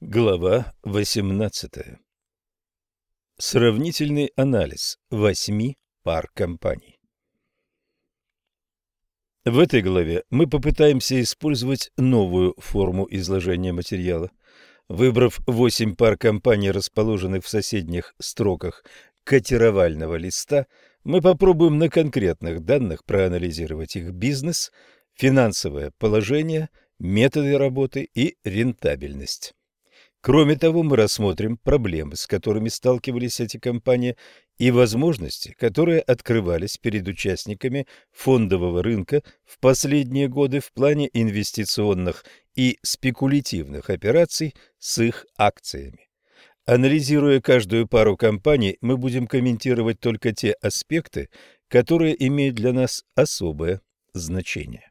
Глава 18. Сравнительный анализ восьми пар компаний. В этой главе мы попытаемся использовать новую форму изложения материала. Выбрав восемь пар компаний, расположенных в соседних строках котировального листа, мы попробуем на конкретных данных проанализировать их бизнес, финансовое положение, методы работы и рентабельность. Кроме того, мы рассмотрим проблемы, с которыми сталкивались эти компании, и возможности, которые открывались перед участниками фондового рынка в последние годы в плане инвестиционных и спекулятивных операций с их акциями. Анализируя каждую пару компаний, мы будем комментировать только те аспекты, которые имеют для нас особое значение.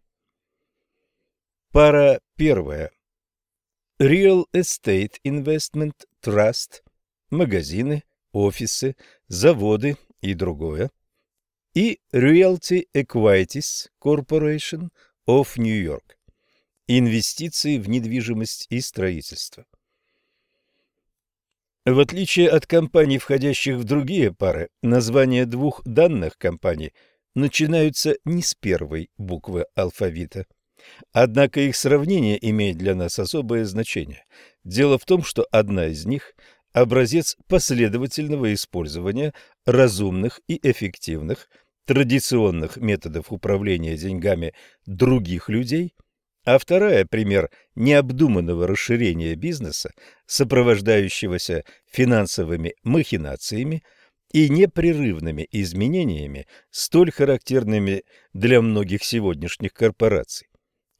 Пара первая. Real Estate Investment Trust, магазины, офисы, заводы и другое. И Realty Equities Corporation of New York. Инвестиции в недвижимость и строительство. В отличие от компаний, входящих в другие пары, названия двух данных компаний начинаются не с первой буквы алфавита. Однако их сравнение имеет для нас особое значение. Дело в том, что одна из них – образец последовательного использования разумных и эффективных традиционных методов управления деньгами других людей, а вторая – пример необдуманного расширения бизнеса, сопровождающегося финансовыми махинациями и непрерывными изменениями, столь характерными для многих сегодняшних корпораций.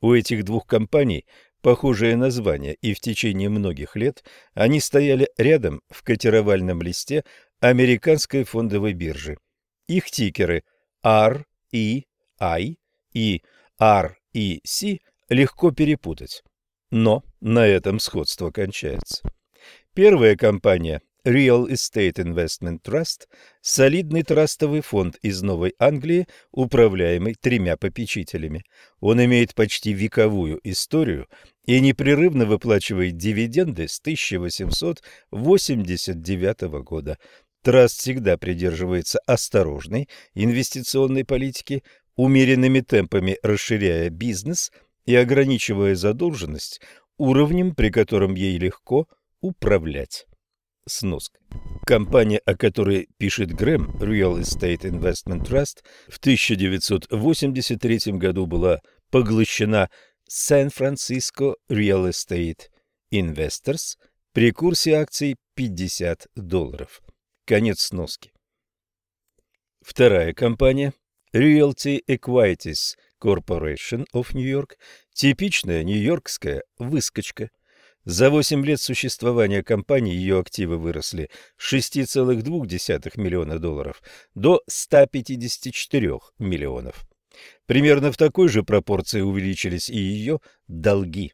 У этих двух компаний похожее название, и в течение многих лет они стояли рядом в котировальном листе американской фондовой биржи. Их тикеры R, E, I и R, E, C легко перепутать. Но на этом сходство кончается. Первая компания Real Estate Investment Trust – солидный трастовый фонд из Новой Англии, управляемый тремя попечителями. Он имеет почти вековую историю и непрерывно выплачивает дивиденды с 1889 года. Траст всегда придерживается осторожной инвестиционной политики, умеренными темпами расширяя бизнес и ограничивая задолженность уровнем, при котором ей легко управлять. Сноска. Компания, о которой пишет Грэм, Real Estate Investment Trust, в 1983 году была поглощена San-Francisco Real Estate Investors при курсе акций 50 долларов. Конец сноски. Вторая компания Realty Equities Corporation of New York – типичная нью-йоркская выскочка – за 8 лет существования компании ее активы выросли с 6,2 миллиона долларов до 154 миллионов. Примерно в такой же пропорции увеличились и ее долги.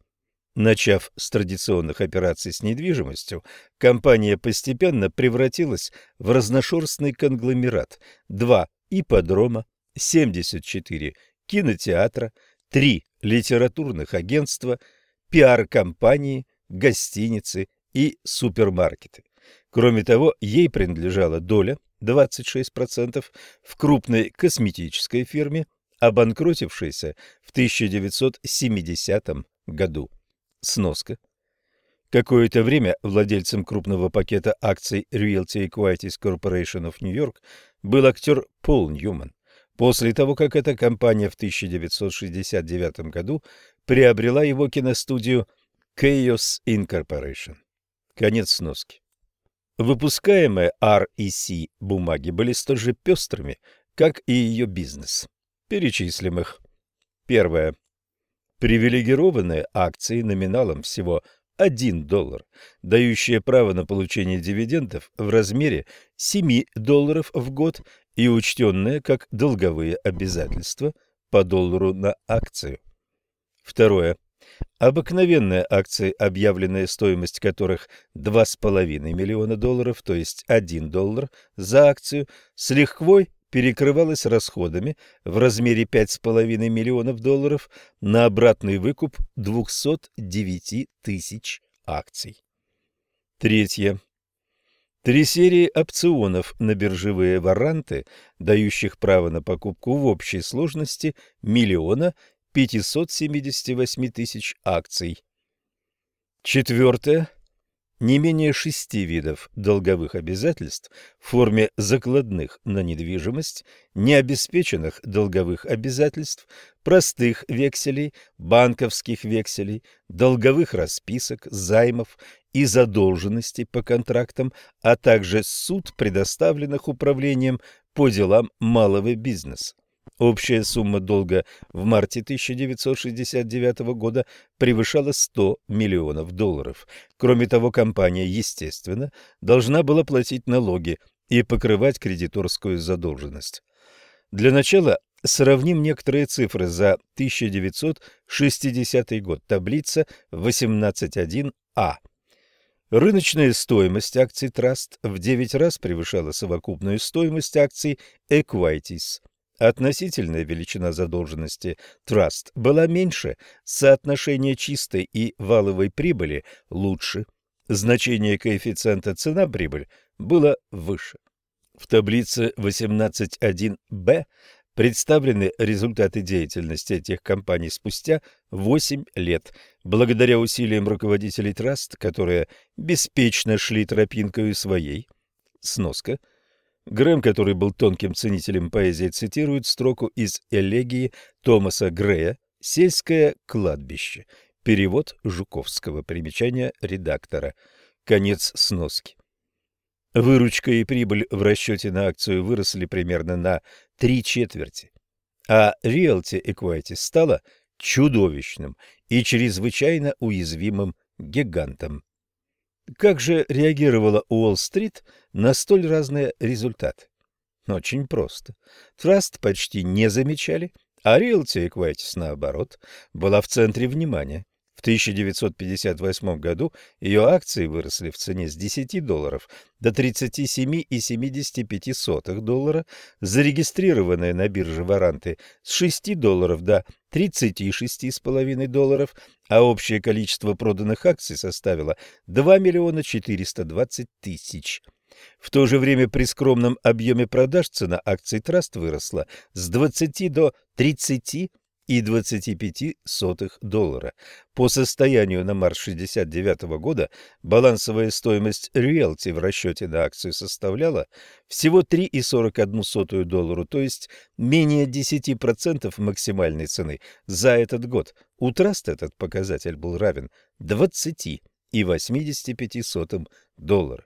Начав с традиционных операций с недвижимостью, компания постепенно превратилась в разношерстный конгломерат. Два ипподрома, 74 кинотеатра, три литературных агентства, пиар-компании, гостиницы и супермаркеты. Кроме того, ей принадлежала доля 26% в крупной косметической фирме, обанкротившейся в 1970 году. Сноска. Какое-то время владельцем крупного пакета акций Realty Equities Corporation of New York был актер Пол Ньюман. После того, как эта компания в 1969 году приобрела его киностудию Chaos Incorporation. Конец сноски. Выпускаемые REC бумаги были столь же пестрыми, как и ее бизнес. Перечислим их. Первое. Привилегированные акции номиналом всего 1 доллар, дающие право на получение дивидендов в размере 7 долларов в год и учтенные как долговые обязательства по доллару на акцию. Второе Обыкновенные акции, объявленная стоимость которых 2,5 миллиона долларов, то есть 1 доллар за акцию, с лихвой перекрывалась расходами в размере 5,5 миллионов долларов на обратный выкуп 209 тысяч акций. Третье. Три серии опционов на биржевые варанты, дающих право на покупку в общей сложности миллиона 578 тысяч акций. Четвертое не менее шести видов долговых обязательств в форме закладных на недвижимость, необеспеченных долговых обязательств, простых векселей, банковских векселей, долговых расписок, займов и задолженностей по контрактам, а также суд, предоставленных управлением по делам малого бизнеса. Общая сумма долга в марте 1969 года превышала 100 миллионов долларов. Кроме того, компания, естественно, должна была платить налоги и покрывать кредиторскую задолженность. Для начала сравним некоторые цифры за 1960 год. Таблица 18.1а. Рыночная стоимость акций Trust в 9 раз превышала совокупную стоимость акций Equities. Относительная величина задолженности Trust была меньше, соотношение чистой и валовой прибыли лучше, значение коэффициента цена-прибыль было выше. В таблице 18.1b представлены результаты деятельности этих компаний спустя 8 лет, благодаря усилиям руководителей Траст, которые беспечно шли тропинкой своей. Сноска – Грэм, который был тонким ценителем поэзии, цитирует строку из элегии Томаса Грея «Сельское кладбище». Перевод Жуковского. Примечание редактора. Конец сноски. Выручка и прибыль в расчете на акцию выросли примерно на три четверти, а Realty Equity стала чудовищным и чрезвычайно уязвимым гигантом. Как же реагировала Уолл-стрит на столь разные результаты? Очень просто. Траст почти не замечали, а Realty Equities, наоборот, была в центре внимания. В 1958 году ее акции выросли в цене с 10 долларов до 37,75 доллара, зарегистрированные на бирже варанты с 6 долларов до 36,5 долларов, а общее количество проданных акций составило 2 миллиона 420 тысяч. В то же время при скромном объеме продаж цена акций Траст выросла с 20 до 30 и 25 доллара. По состоянию на март 69 года балансовая стоимость Realty в расчете на акцию составляла всего 3,41 доллару, то есть менее 10% максимальной цены за этот год. У Траст этот показатель был равен 20,85 доллара.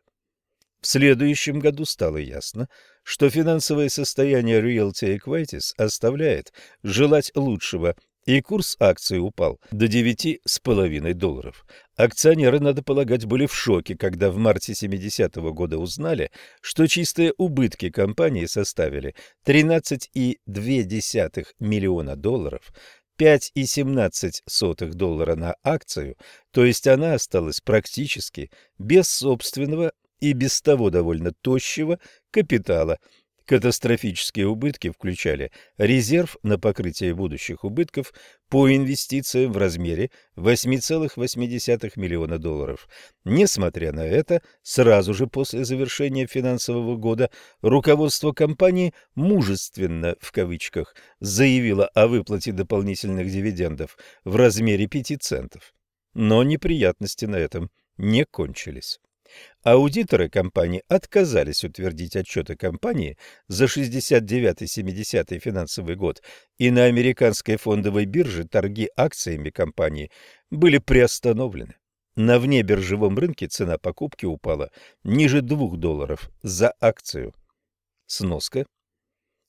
В следующем году стало ясно, что финансовое состояние Realty Equities оставляет желать лучшего, и курс акций упал до 9,5 долларов. Акционеры, надо полагать, были в шоке, когда в марте 70-го года узнали, что чистые убытки компании составили 13,2 миллиона долларов, 5,17 доллара на акцию, то есть она осталась практически без собственного и без того довольно тощего капитала. Катастрофические убытки включали резерв на покрытие будущих убытков по инвестициям в размере 8,8 миллиона долларов. Несмотря на это, сразу же после завершения финансового года руководство компании «мужественно» в кавычках заявило о выплате дополнительных дивидендов в размере 5 центов. Но неприятности на этом не кончились. Аудиторы компании отказались утвердить отчеты компании за 69-70 финансовый год, и на американской фондовой бирже торги акциями компании были приостановлены. На внебиржевом рынке цена покупки упала ниже 2 долларов за акцию. Сноска.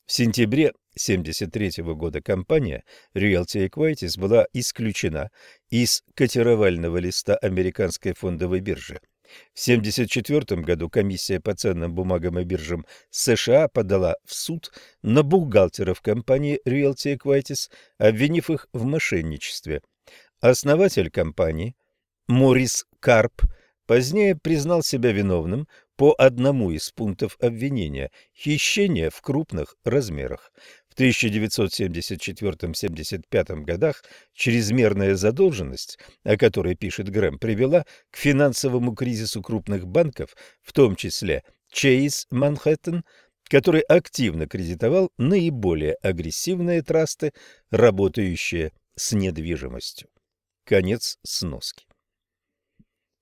В сентябре 1973 года компания Realty Equities была исключена из котировального листа американской фондовой биржи. В 1974 году комиссия по ценным бумагам и биржам США подала в суд на бухгалтеров компании Realty Equities, обвинив их в мошенничестве. Основатель компании Морис Карп позднее признал себя виновным по одному из пунктов обвинения – хищение в крупных размерах. В 1974-75 годах чрезмерная задолженность, о которой пишет Грэм, привела к финансовому кризису крупных банков, в том числе Chase Manhattan, который активно кредитовал наиболее агрессивные трасты, работающие с недвижимостью. Конец сноски.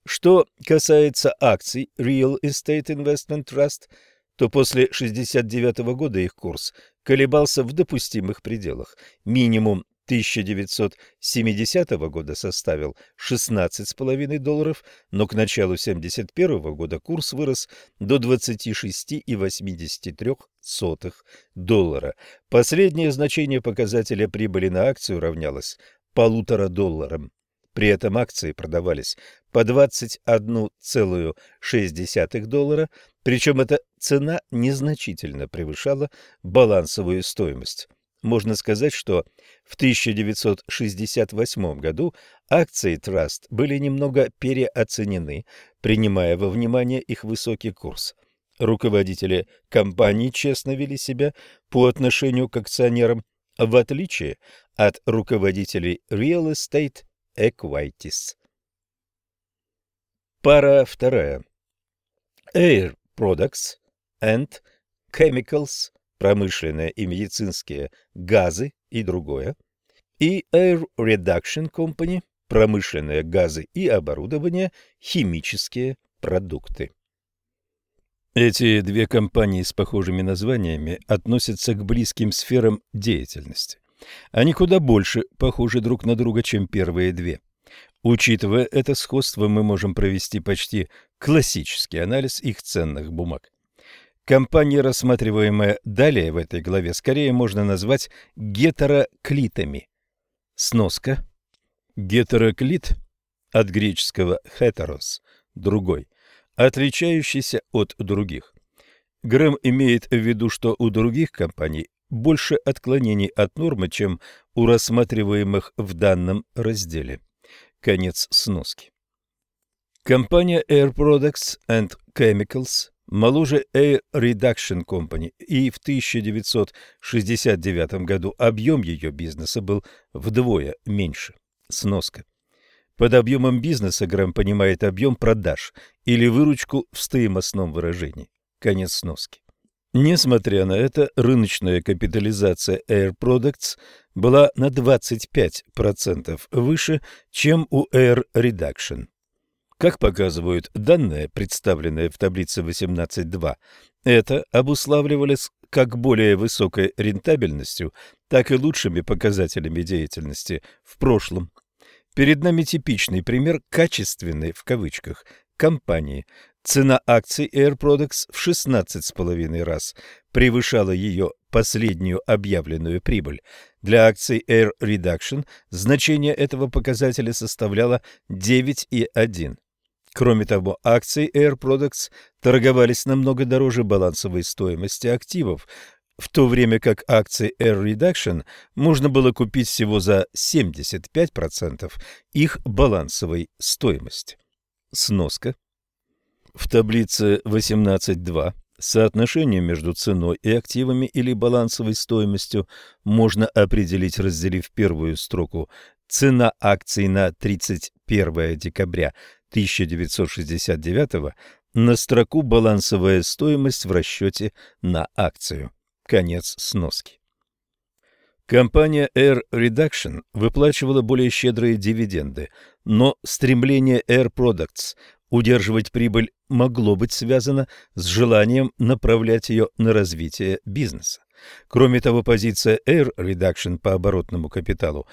Что касается акций Real Estate Investment Trust, то после 1969 года их курс колебался в допустимых пределах. Минимум 1970 года составил 16,5 долларов, но к началу 1971 года курс вырос до 26,83 доллара. Последнее значение показателя прибыли на акцию равнялось полутора долларам. При этом акции продавались по 21,6 доллара, причем эта цена незначительно превышала балансовую стоимость. Можно сказать, что в 1968 году акции Trust были немного переоценены, принимая во внимание их высокий курс. Руководители компании честно вели себя по отношению к акционерам, в отличие от руководителей Real Estate Equities. Пара вторая. Air Products and Chemicals промышленные и медицинские газы и другое, и Air Reduction Company, промышленные газы и оборудование, химические продукты. Эти две компании с похожими названиями относятся к близким сферам деятельности. Они куда больше похожи друг на друга, чем первые две. Учитывая это сходство, мы можем провести почти классический анализ их ценных бумаг. Компании, рассматриваемые далее в этой главе, скорее можно назвать гетероклитами. Сноска. Гетероклит от греческого heteros – другой, отличающийся от других. Грэм имеет в виду, что у других компаний больше отклонений от нормы, чем у рассматриваемых в данном разделе. Конец сноски. Компания Air Products and Chemicals моложе Air Reduction Company, и в 1969 году объем ее бизнеса был вдвое меньше. Сноска. Под объемом бизнеса Грэм понимает объем продаж или выручку в стоимостном выражении. Конец сноски. Несмотря на это, рыночная капитализация Air Products была на 25% выше, чем у Air Reduction. Как показывают данные, представленные в таблице 18.2, это обуславливалось как более высокой рентабельностью, так и лучшими показателями деятельности в прошлом. Перед нами типичный пример «качественной» в кавычках компании. Цена акций Air Products в 16,5 раз превышала ее последнюю объявленную прибыль. Для акций Air Reduction значение этого показателя составляло 9,1. Кроме того, акции Air Products торговались намного дороже балансовой стоимости активов, в то время как акции Air Reduction можно было купить всего за 75% их балансовой стоимости. Сноска. В таблице 18.2 соотношение между ценой и активами или балансовой стоимостью можно определить, разделив первую строку «Цена акций на 31 декабря 1969 на строку «Балансовая стоимость в расчете на акцию». Конец сноски. Компания Air Reduction выплачивала более щедрые дивиденды, но стремление Air Products удерживать прибыль могло быть связано с желанием направлять ее на развитие бизнеса. Кроме того, позиция Air Reduction по оборотному капиталу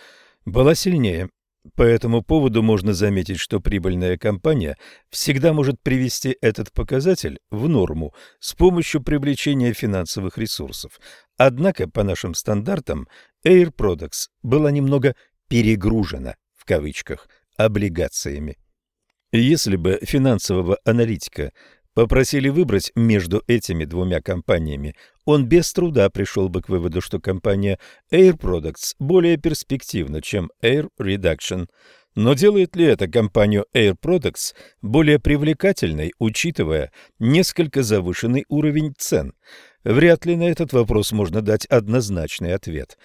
была сильнее, по этому поводу можно заметить, что прибыльная компания всегда может привести этот показатель в норму с помощью привлечения финансовых ресурсов. Однако, по нашим стандартам, Air Products была немного «перегружена» в кавычках облигациями. Если бы финансового аналитика попросили выбрать между этими двумя компаниями, он без труда пришел бы к выводу, что компания Air Products более перспективна, чем Air Reduction. Но делает ли это компанию Air Products более привлекательной, учитывая несколько завышенный уровень цен? Вряд ли на этот вопрос можно дать однозначный ответ.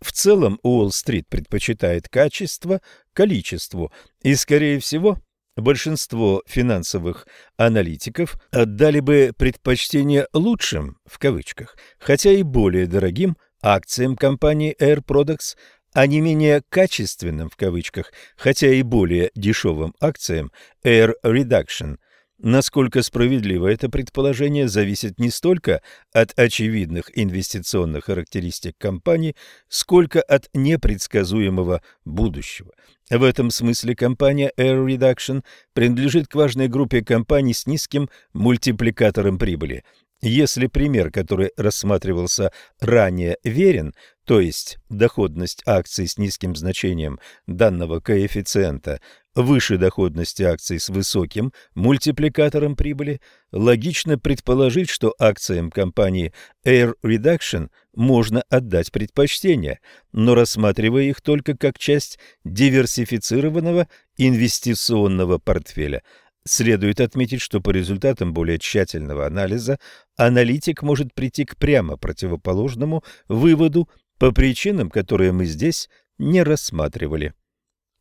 В целом Уолл-стрит предпочитает качество количеству, и, скорее всего, большинство финансовых аналитиков отдали бы предпочтение «лучшим» в кавычках, хотя и более дорогим акциям компании Air Products, а не менее качественным в кавычках, хотя и более дешевым акциям Air Reduction – Насколько справедливо это предположение зависит не столько от очевидных инвестиционных характеристик компании, сколько от непредсказуемого будущего. В этом смысле компания Air Reduction принадлежит к важной группе компаний с низким мультипликатором прибыли – если пример, который рассматривался ранее, верен, то есть доходность акций с низким значением данного коэффициента выше доходности акций с высоким мультипликатором прибыли, логично предположить, что акциям компании Air Reduction можно отдать предпочтение, но рассматривая их только как часть диверсифицированного инвестиционного портфеля – Следует отметить, что по результатам более тщательного анализа аналитик может прийти к прямо противоположному выводу по причинам, которые мы здесь не рассматривали.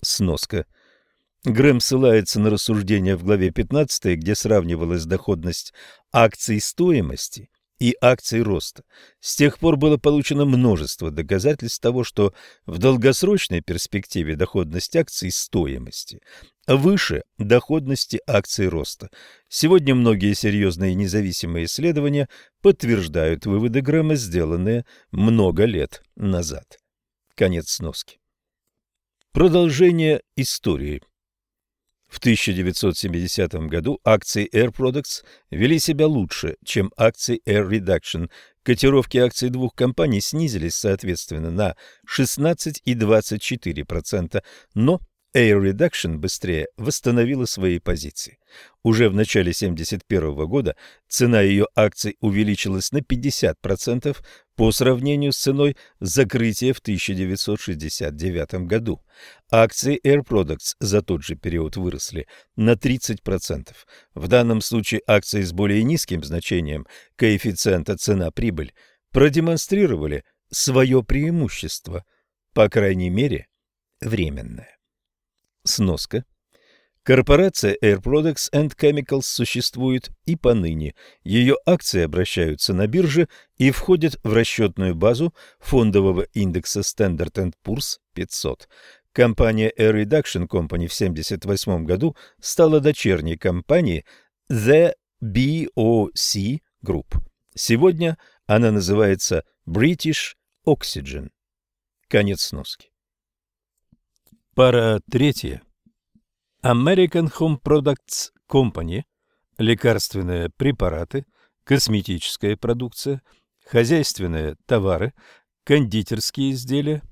Сноска. Грэм ссылается на рассуждения в главе 15, где сравнивалась доходность акций стоимости и акций роста. С тех пор было получено множество доказательств того, что в долгосрочной перспективе доходность акций стоимости выше доходности акций роста. Сегодня многие серьезные независимые исследования подтверждают выводы Грэма, сделанные много лет назад. Конец сноски. Продолжение истории. В 1970 году акции Air Products вели себя лучше, чем акции Air Reduction. Котировки акций двух компаний снизились, соответственно, на 16 и 24%, но Air Reduction быстрее восстановила свои позиции. Уже в начале 1971 года цена ее акций увеличилась на 50% по сравнению с ценой закрытия в 1969 году. Акции Air Products за тот же период выросли на 30%. В данном случае акции с более низким значением коэффициента цена-прибыль продемонстрировали свое преимущество, по крайней мере, временное. Сноска. Корпорация Air Products and Chemicals существует и поныне. Ее акции обращаются на бирже и входят в расчетную базу фондового индекса Standard Poor's 500. Компания Air Reduction Company в 1978 году стала дочерней компанией The BOC Group. Сегодня она называется British Oxygen. Конец сноски. Пара третья. American Home Products Company – лекарственные препараты, косметическая продукция, хозяйственные товары, кондитерские изделия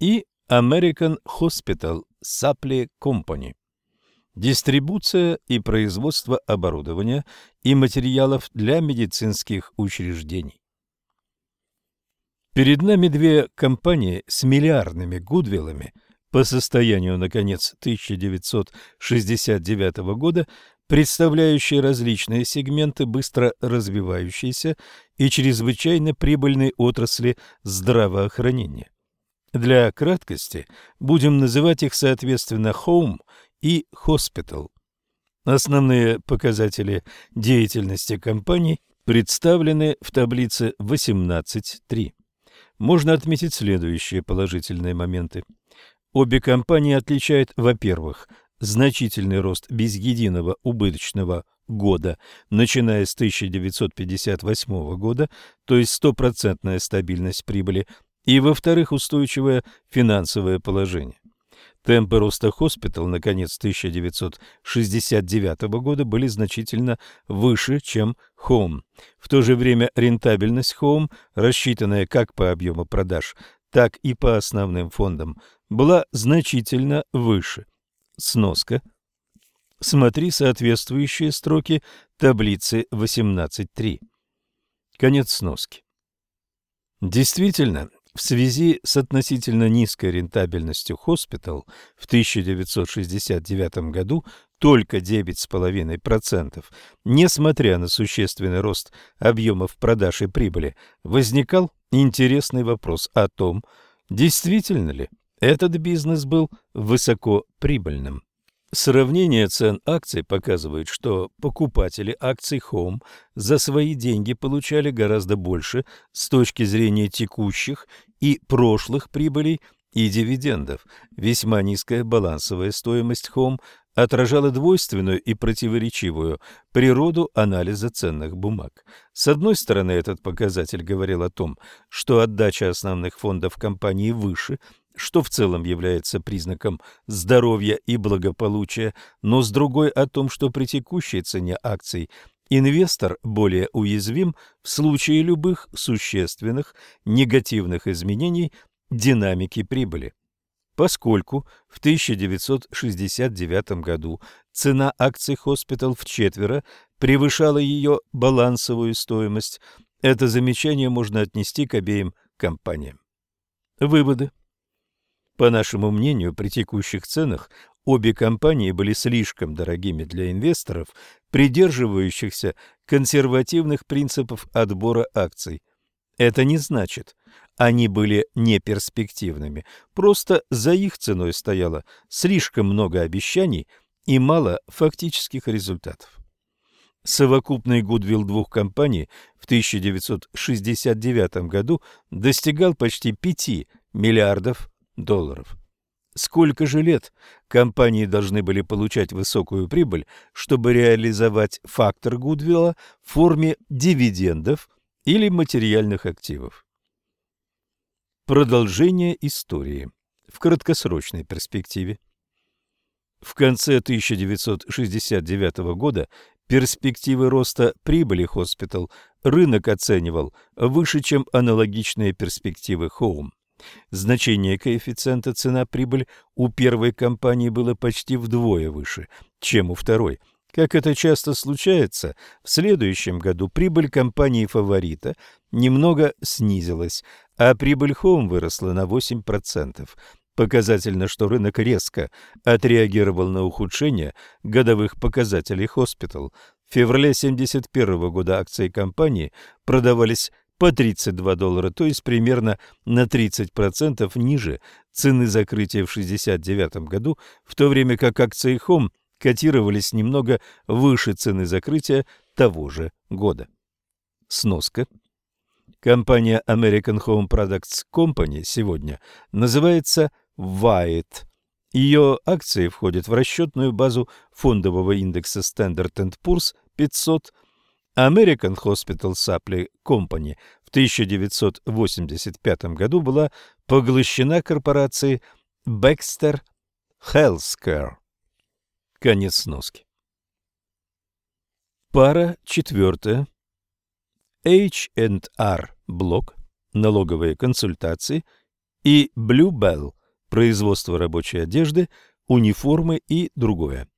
и American Hospital Supply Company – дистрибуция и производство оборудования и материалов для медицинских учреждений. Перед нами две компании с миллиардными гудвиллами – по состоянию на конец 1969 года, представляющие различные сегменты быстро развивающейся и чрезвычайно прибыльной отрасли здравоохранения. Для краткости будем называть их соответственно Home и Hospital. Основные показатели деятельности компаний представлены в таблице 18.3. Можно отметить следующие положительные моменты. Обе компании отличают, во-первых, значительный рост без единого убыточного года, начиная с 1958 года, то есть стопроцентная стабильность прибыли, и, во-вторых, устойчивое финансовое положение. Темпы роста Хоспитал на конец 1969 года были значительно выше, чем Home. В то же время рентабельность Home, рассчитанная как по объему продаж, так и по основным фондам, была значительно выше. Сноска. Смотри соответствующие строки таблицы 18.3. Конец сноски. Действительно, в связи с относительно низкой рентабельностью Хоспитал в 1969 году только 9,5%, несмотря на существенный рост объемов продаж и прибыли, возникал интересный вопрос о том, действительно ли этот бизнес был высокоприбыльным. Сравнение цен акций показывает, что покупатели акций Home за свои деньги получали гораздо больше с точки зрения текущих и прошлых прибылей и дивидендов. Весьма низкая балансовая стоимость Home отражала двойственную и противоречивую природу анализа ценных бумаг. С одной стороны, этот показатель говорил о том, что отдача основных фондов компании выше – что в целом является признаком здоровья и благополучия, но с другой о том, что при текущей цене акций инвестор более уязвим в случае любых существенных негативных изменений динамики прибыли. Поскольку в 1969 году цена акций в четверо превышала ее балансовую стоимость, это замечание можно отнести к обеим компаниям. Выводы. По нашему мнению, при текущих ценах обе компании были слишком дорогими для инвесторов, придерживающихся консервативных принципов отбора акций. Это не значит, они были неперспективными, просто за их ценой стояло слишком много обещаний и мало фактических результатов. Совокупный гудвилл двух компаний в 1969 году достигал почти 5 миллиардов долларов. Сколько же лет компании должны были получать высокую прибыль, чтобы реализовать фактор Гудвилла в форме дивидендов или материальных активов? Продолжение истории в краткосрочной перспективе. В конце 1969 года перспективы роста прибыли Hospital рынок оценивал выше, чем аналогичные перспективы Home. Значение коэффициента цена-прибыль у первой компании было почти вдвое выше, чем у второй. Как это часто случается, в следующем году прибыль компании-фаворита немного снизилась, а прибыль Home выросла на 8%. Показательно, что рынок резко отреагировал на ухудшение годовых показателей Hospital. В феврале 1971 года акции компании продавались по 32 доллара, то есть примерно на 30% ниже цены закрытия в 1969 году, в то время как акции Home котировались немного выше цены закрытия того же года. Сноска. Компания American Home Products Company сегодня называется Wyatt. Ее акции входят в расчетную базу фондового индекса Standard Poor's 500 American Hospital Supply Company в 1985 году была поглощена корпорацией Baxter Healthcare. Конец сноски. Пара четвертая. H&R Блок, налоговые консультации и Blue Bell, производство рабочей одежды, униформы и другое.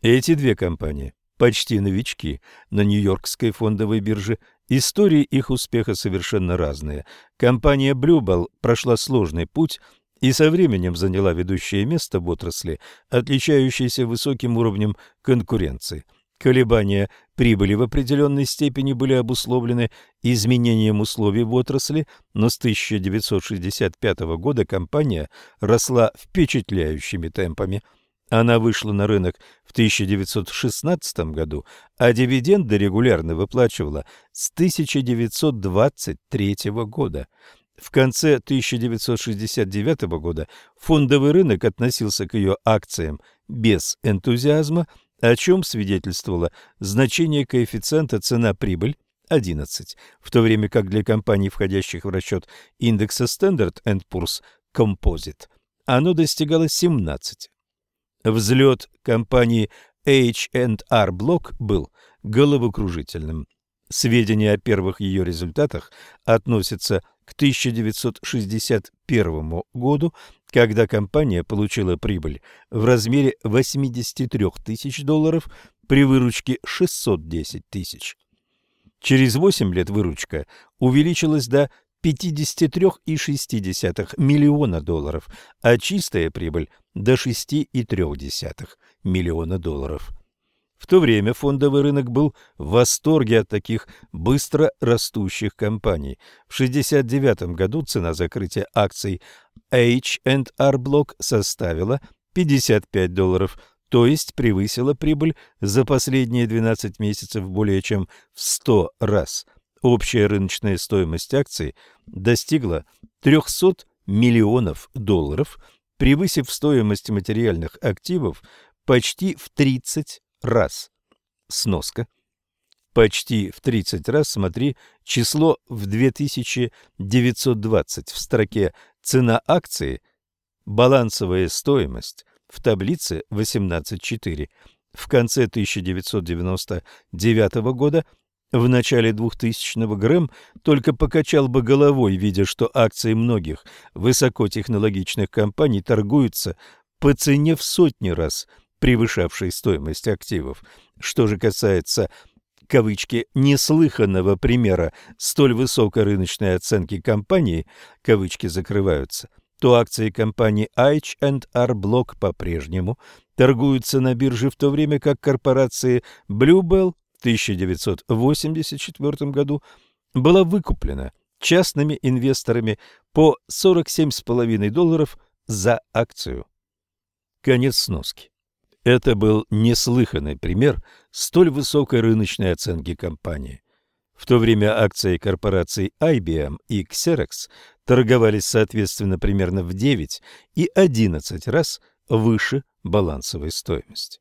Эти две компании почти новички на Нью-Йоркской фондовой бирже. Истории их успеха совершенно разные. Компания Bluebell прошла сложный путь и со временем заняла ведущее место в отрасли, отличающейся высоким уровнем конкуренции. Колебания прибыли в определенной степени были обусловлены изменением условий в отрасли, но с 1965 года компания росла впечатляющими темпами – она вышла на рынок в 1916 году, а дивиденды регулярно выплачивала с 1923 года. В конце 1969 года фондовый рынок относился к ее акциям без энтузиазма, о чем свидетельствовало значение коэффициента цена-прибыль 11, в то время как для компаний, входящих в расчет индекса Standard Poor's Composite, оно достигало 17. Взлет компании H&R Block был головокружительным. Сведения о первых ее результатах относятся к 1961 году, когда компания получила прибыль в размере 83 тысяч долларов при выручке 610 тысяч. Через 8 лет выручка увеличилась до 53,6 миллиона долларов, а чистая прибыль до 6,3 миллиона долларов. В то время фондовый рынок был в восторге от таких быстро растущих компаний. В 1969 году цена закрытия акций H&R Block составила 55 долларов, то есть превысила прибыль за последние 12 месяцев более чем в 100 раз. Общая рыночная стоимость акций достигла 300 миллионов долларов, превысив стоимость материальных активов почти в 30 раз. Сноска. Почти в 30 раз смотри число в 2920 в строке «Цена акции», «Балансовая стоимость» в таблице 18.4. В конце 1999 года в начале 2000-го Грэм только покачал бы головой, видя, что акции многих высокотехнологичных компаний торгуются по цене в сотни раз – превышавшей стоимость активов. Что же касается кавычки неслыханного примера столь высокой рыночной оценки компании, кавычки закрываются, то акции компании H&R Block по-прежнему торгуются на бирже в то время как корпорации Bluebell 1984 году была выкуплена частными инвесторами по 47,5 долларов за акцию. Конец сноски. Это был неслыханный пример столь высокой рыночной оценки компании. В то время акции корпораций IBM и Xerox торговались соответственно примерно в 9 и 11 раз выше балансовой стоимости.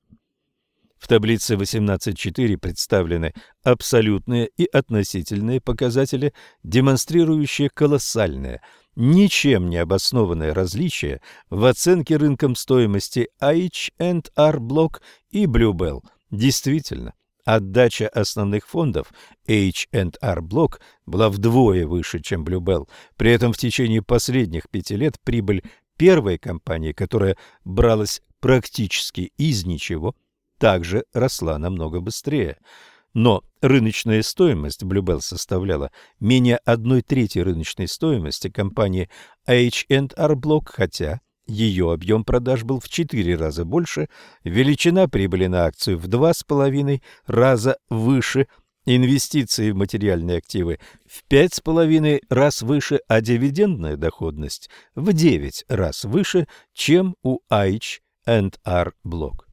В таблице 18.4 представлены абсолютные и относительные показатели, демонстрирующие колоссальное – ничем не обоснованное различие в оценке рынком стоимости H&R Block и Bluebell. Действительно, отдача основных фондов H&R Block была вдвое выше, чем Bluebell. При этом в течение последних пяти лет прибыль первой компании, которая бралась практически из ничего, также росла намного быстрее – но рыночная стоимость Bluebell составляла менее одной трети рыночной стоимости компании H&R Block, хотя ее объем продаж был в 4 раза больше, величина прибыли на акцию в 2,5 раза выше, инвестиции в материальные активы в 5,5 раз выше, а дивидендная доходность в 9 раз выше, чем у H&R Block.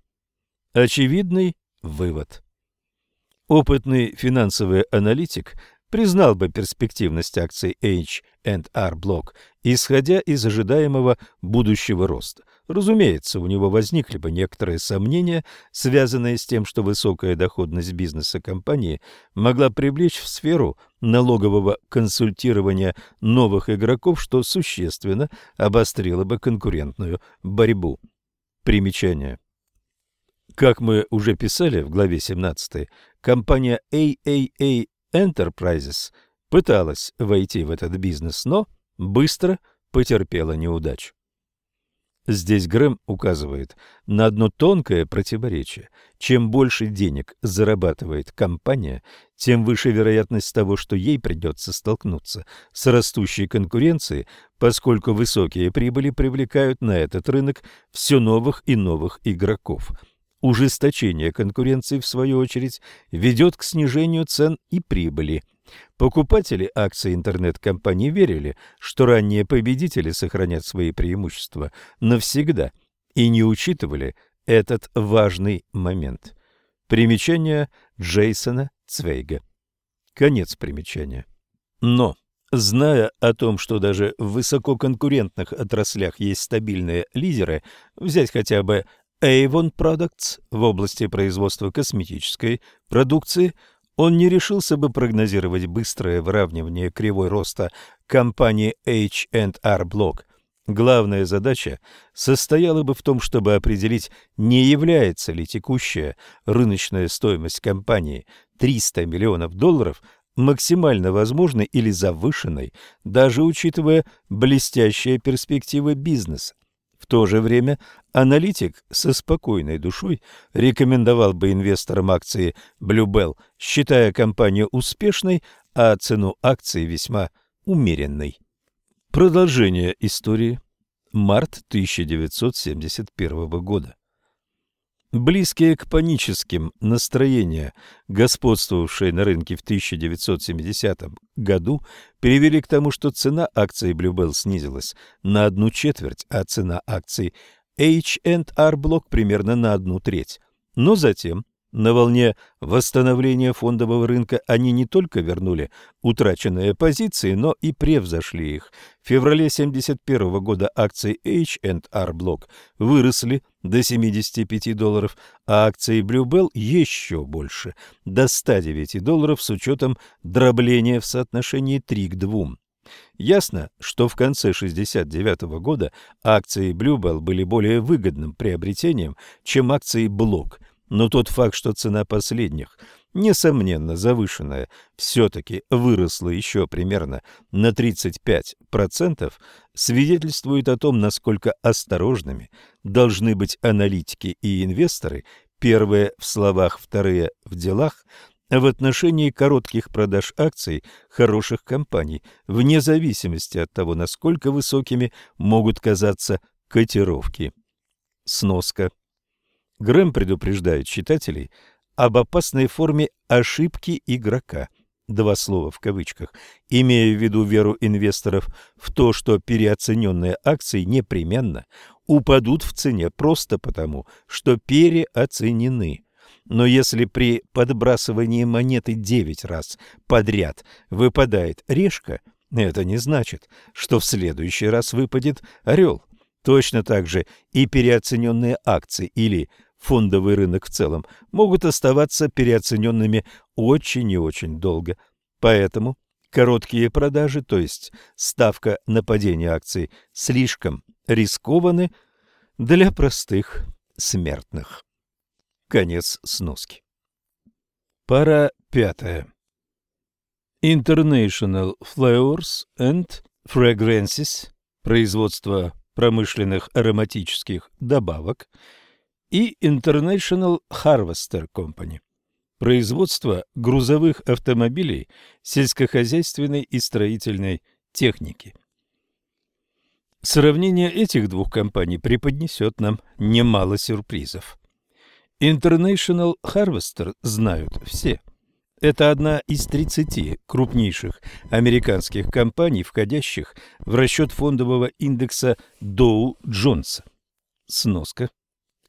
Очевидный вывод. Опытный финансовый аналитик признал бы перспективность акций H&R Block, исходя из ожидаемого будущего роста. Разумеется, у него возникли бы некоторые сомнения, связанные с тем, что высокая доходность бизнеса компании могла привлечь в сферу налогового консультирования новых игроков, что существенно обострило бы конкурентную борьбу. Примечание. Как мы уже писали в главе 17, компания AAA Enterprises пыталась войти в этот бизнес, но быстро потерпела неудачу. Здесь Грэм указывает на одно тонкое противоречие. Чем больше денег зарабатывает компания, тем выше вероятность того, что ей придется столкнуться с растущей конкуренцией, поскольку высокие прибыли привлекают на этот рынок все новых и новых игроков – Ужесточение конкуренции, в свою очередь, ведет к снижению цен и прибыли. Покупатели акций интернет-компаний верили, что ранние победители сохранят свои преимущества навсегда и не учитывали этот важный момент. Примечание Джейсона Цвейга. Конец примечания. Но, зная о том, что даже в высококонкурентных отраслях есть стабильные лидеры, взять хотя бы Avon Products в области производства косметической продукции, он не решился бы прогнозировать быстрое выравнивание кривой роста компании H&R Block. Главная задача состояла бы в том, чтобы определить, не является ли текущая рыночная стоимость компании 300 миллионов долларов максимально возможной или завышенной, даже учитывая блестящие перспективы бизнеса. В то же время аналитик со спокойной душой рекомендовал бы инвесторам акции Bluebell, считая компанию успешной, а цену акции весьма умеренной. Продолжение истории. Март 1971 года. Близкие к паническим настроения, господствовавшие на рынке в 1970 году, привели к тому, что цена акций Blue Bell снизилась на одну четверть, а цена акций H&R Block примерно на одну треть. Но затем на волне восстановления фондового рынка они не только вернули утраченные позиции, но и превзошли их. В феврале 1971 года акции H&R Block выросли до 75 долларов, а акции Blue Bell еще больше, до 109 долларов с учетом дробления в соотношении 3 к 2. Ясно, что в конце 1969 года акции Blue Bell были более выгодным приобретением, чем акции Block – но тот факт, что цена последних, несомненно завышенная, все-таки выросла еще примерно на 35%, свидетельствует о том, насколько осторожными должны быть аналитики и инвесторы, первые в словах, вторые в делах, в отношении коротких продаж акций хороших компаний, вне зависимости от того, насколько высокими могут казаться котировки. Сноска. Грэм предупреждает читателей об опасной форме ошибки игрока, два слова в кавычках, имея в виду веру инвесторов в то, что переоцененные акции непременно упадут в цене просто потому, что переоценены. Но если при подбрасывании монеты 9 раз подряд выпадает решка, это не значит, что в следующий раз выпадет орел. Точно так же и переоцененные акции или фондовый рынок в целом, могут оставаться переоцененными очень и очень долго. Поэтому короткие продажи, то есть ставка на падение акций, слишком рискованы для простых смертных. Конец сноски. Пара пятая. International Flowers and Fragrances, производство промышленных ароматических добавок – и International Harvester Company. Производство грузовых автомобилей, сельскохозяйственной и строительной техники. Сравнение этих двух компаний преподнесет нам немало сюрпризов. International Harvester знают все. Это одна из 30 крупнейших американских компаний, входящих в расчет фондового индекса Dow Jones. Сноска.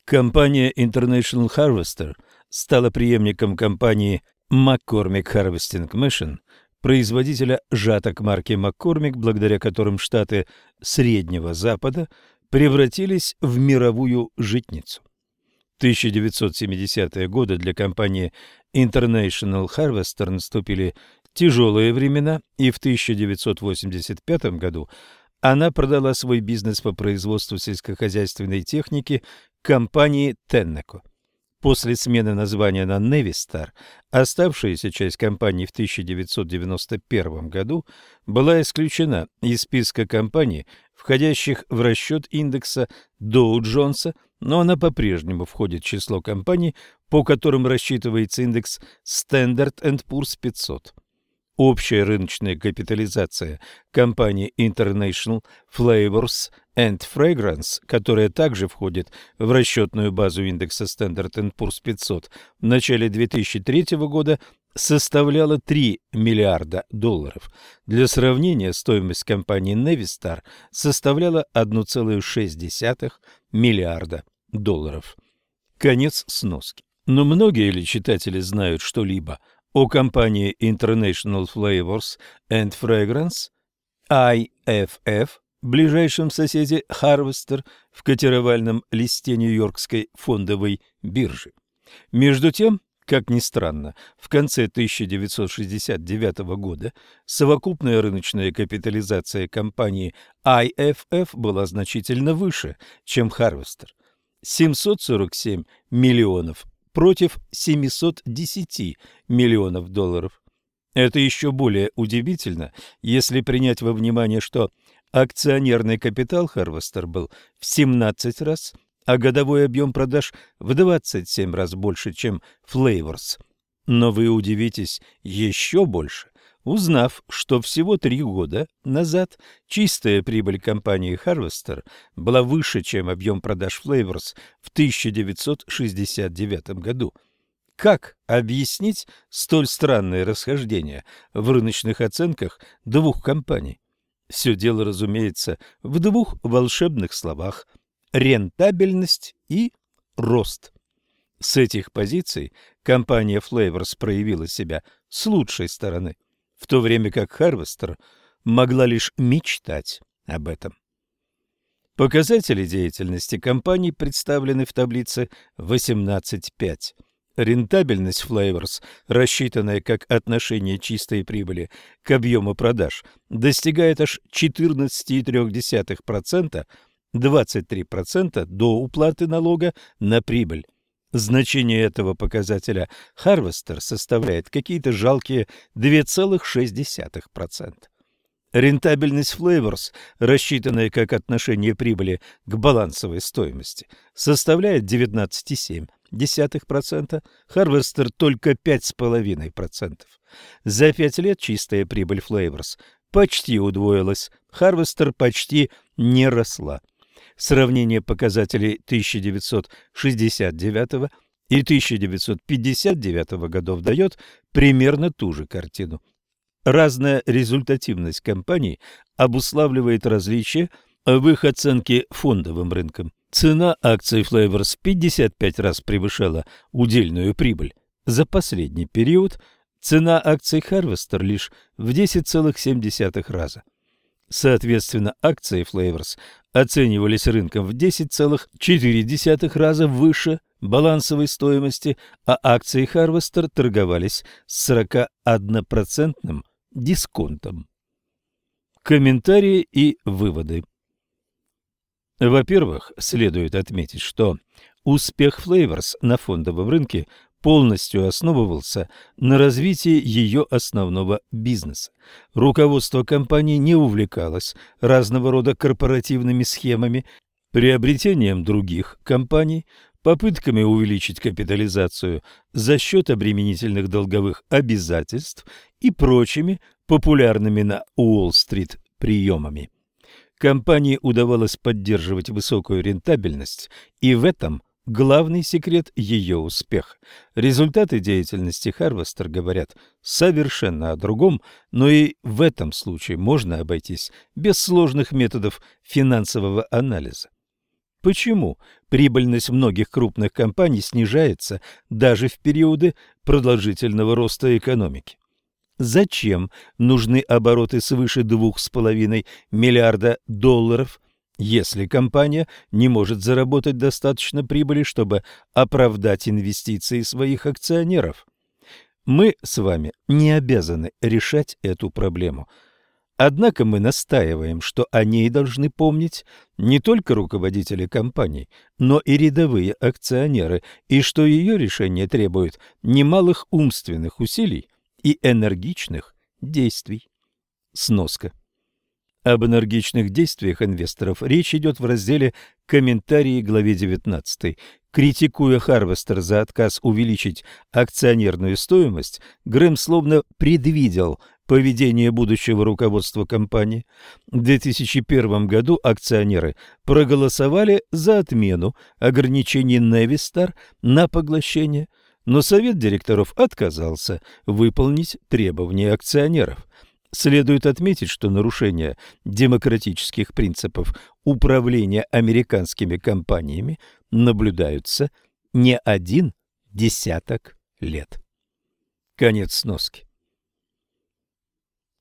Компания International Harvester стала преемником компании McCormick Harvesting Mission, производителя жаток марки McCormick, благодаря которым штаты Среднего Запада превратились в мировую житницу. 1970-е годы для компании International Harvester наступили тяжелые времена, и в 1985 году она продала свой бизнес по производству сельскохозяйственной техники компании Tenneco. После смены названия на Nevistar оставшаяся часть компании в 1991 году была исключена из списка компаний, входящих в расчет индекса Dow Jones, но она по-прежнему входит в число компаний, по которым рассчитывается индекс Standard Poor's 500. Общая рыночная капитализация компании International Flavors and Fragrance, которая также входит в расчетную базу индекса Standard Poor's 500 в начале 2003 года, составляла 3 миллиарда долларов. Для сравнения, стоимость компании Nevistar составляла 1,6 миллиарда долларов. Конец сноски. Но многие ли читатели знают что-либо о компании International Flavors and Fragrance, IFF, ближайшем соседе Harvester в котировальном листе Нью-Йоркской фондовой биржи. Между тем, как ни странно, в конце 1969 года совокупная рыночная капитализация компании IFF была значительно выше, чем Harvester – 747 миллионов против 710 миллионов долларов. Это еще более удивительно, если принять во внимание, что акционерный капитал Harvester был в 17 раз, а годовой объем продаж в 27 раз больше, чем Flavors. Но вы удивитесь еще больше, узнав, что всего три года назад чистая прибыль компании Harvester была выше, чем объем продаж Flavors в 1969 году. Как объяснить столь странное расхождение в рыночных оценках двух компаний? Все дело, разумеется, в двух волшебных словах – рентабельность и рост. С этих позиций компания Flavors проявила себя с лучшей стороны, в то время как Harvester могла лишь мечтать об этом. Показатели деятельности компаний представлены в таблице 18.5. Рентабельность Flavors, рассчитанная как отношение чистой прибыли к объему продаж, достигает аж 14,3%, 23% до уплаты налога на прибыль. Значение этого показателя Harvester составляет какие-то жалкие 2,6%. Рентабельность Flavors, рассчитанная как отношение прибыли к балансовой стоимости, составляет 19,7%, Harvester только 5,5%. За 5 лет чистая прибыль Flavors почти удвоилась, Harvester почти не росла. Сравнение показателей 1969 и 1959 годов дает примерно ту же картину. Разная результативность компаний обуславливает различия в их оценке фондовым рынком. Цена акций Flavors 55 раз превышала удельную прибыль. За последний период цена акций Harvester лишь в 10,7 раза. Соответственно, акции Flavors оценивались рынком в 10,4 раза выше балансовой стоимости, а акции Harvester торговались с 41% дисконтом. Комментарии и выводы. Во-первых, следует отметить, что успех Flavors на фондовом рынке полностью основывался на развитии ее основного бизнеса. Руководство компании не увлекалось разного рода корпоративными схемами, приобретением других компаний, попытками увеличить капитализацию за счет обременительных долговых обязательств и прочими популярными на Уолл-стрит приемами. Компании удавалось поддерживать высокую рентабельность, и в этом – главный секрет ее успеха. Результаты деятельности Харвестер говорят совершенно о другом, но и в этом случае можно обойтись без сложных методов финансового анализа. Почему прибыльность многих крупных компаний снижается даже в периоды продолжительного роста экономики? Зачем нужны обороты свыше 2,5 миллиарда долларов если компания не может заработать достаточно прибыли, чтобы оправдать инвестиции своих акционеров. Мы с вами не обязаны решать эту проблему. Однако мы настаиваем, что о ней должны помнить не только руководители компаний, но и рядовые акционеры, и что ее решение требует немалых умственных усилий и энергичных действий. Сноска. Об энергичных действиях инвесторов речь идет в разделе «Комментарии» главе 19. Критикуя Харвестер за отказ увеличить акционерную стоимость, Грэм словно предвидел поведение будущего руководства компании. В 2001 году акционеры проголосовали за отмену ограничений Невистар на поглощение, но совет директоров отказался выполнить требования акционеров. Следует отметить, что нарушения демократических принципов управления американскими компаниями наблюдаются не один десяток лет. Конец сноски.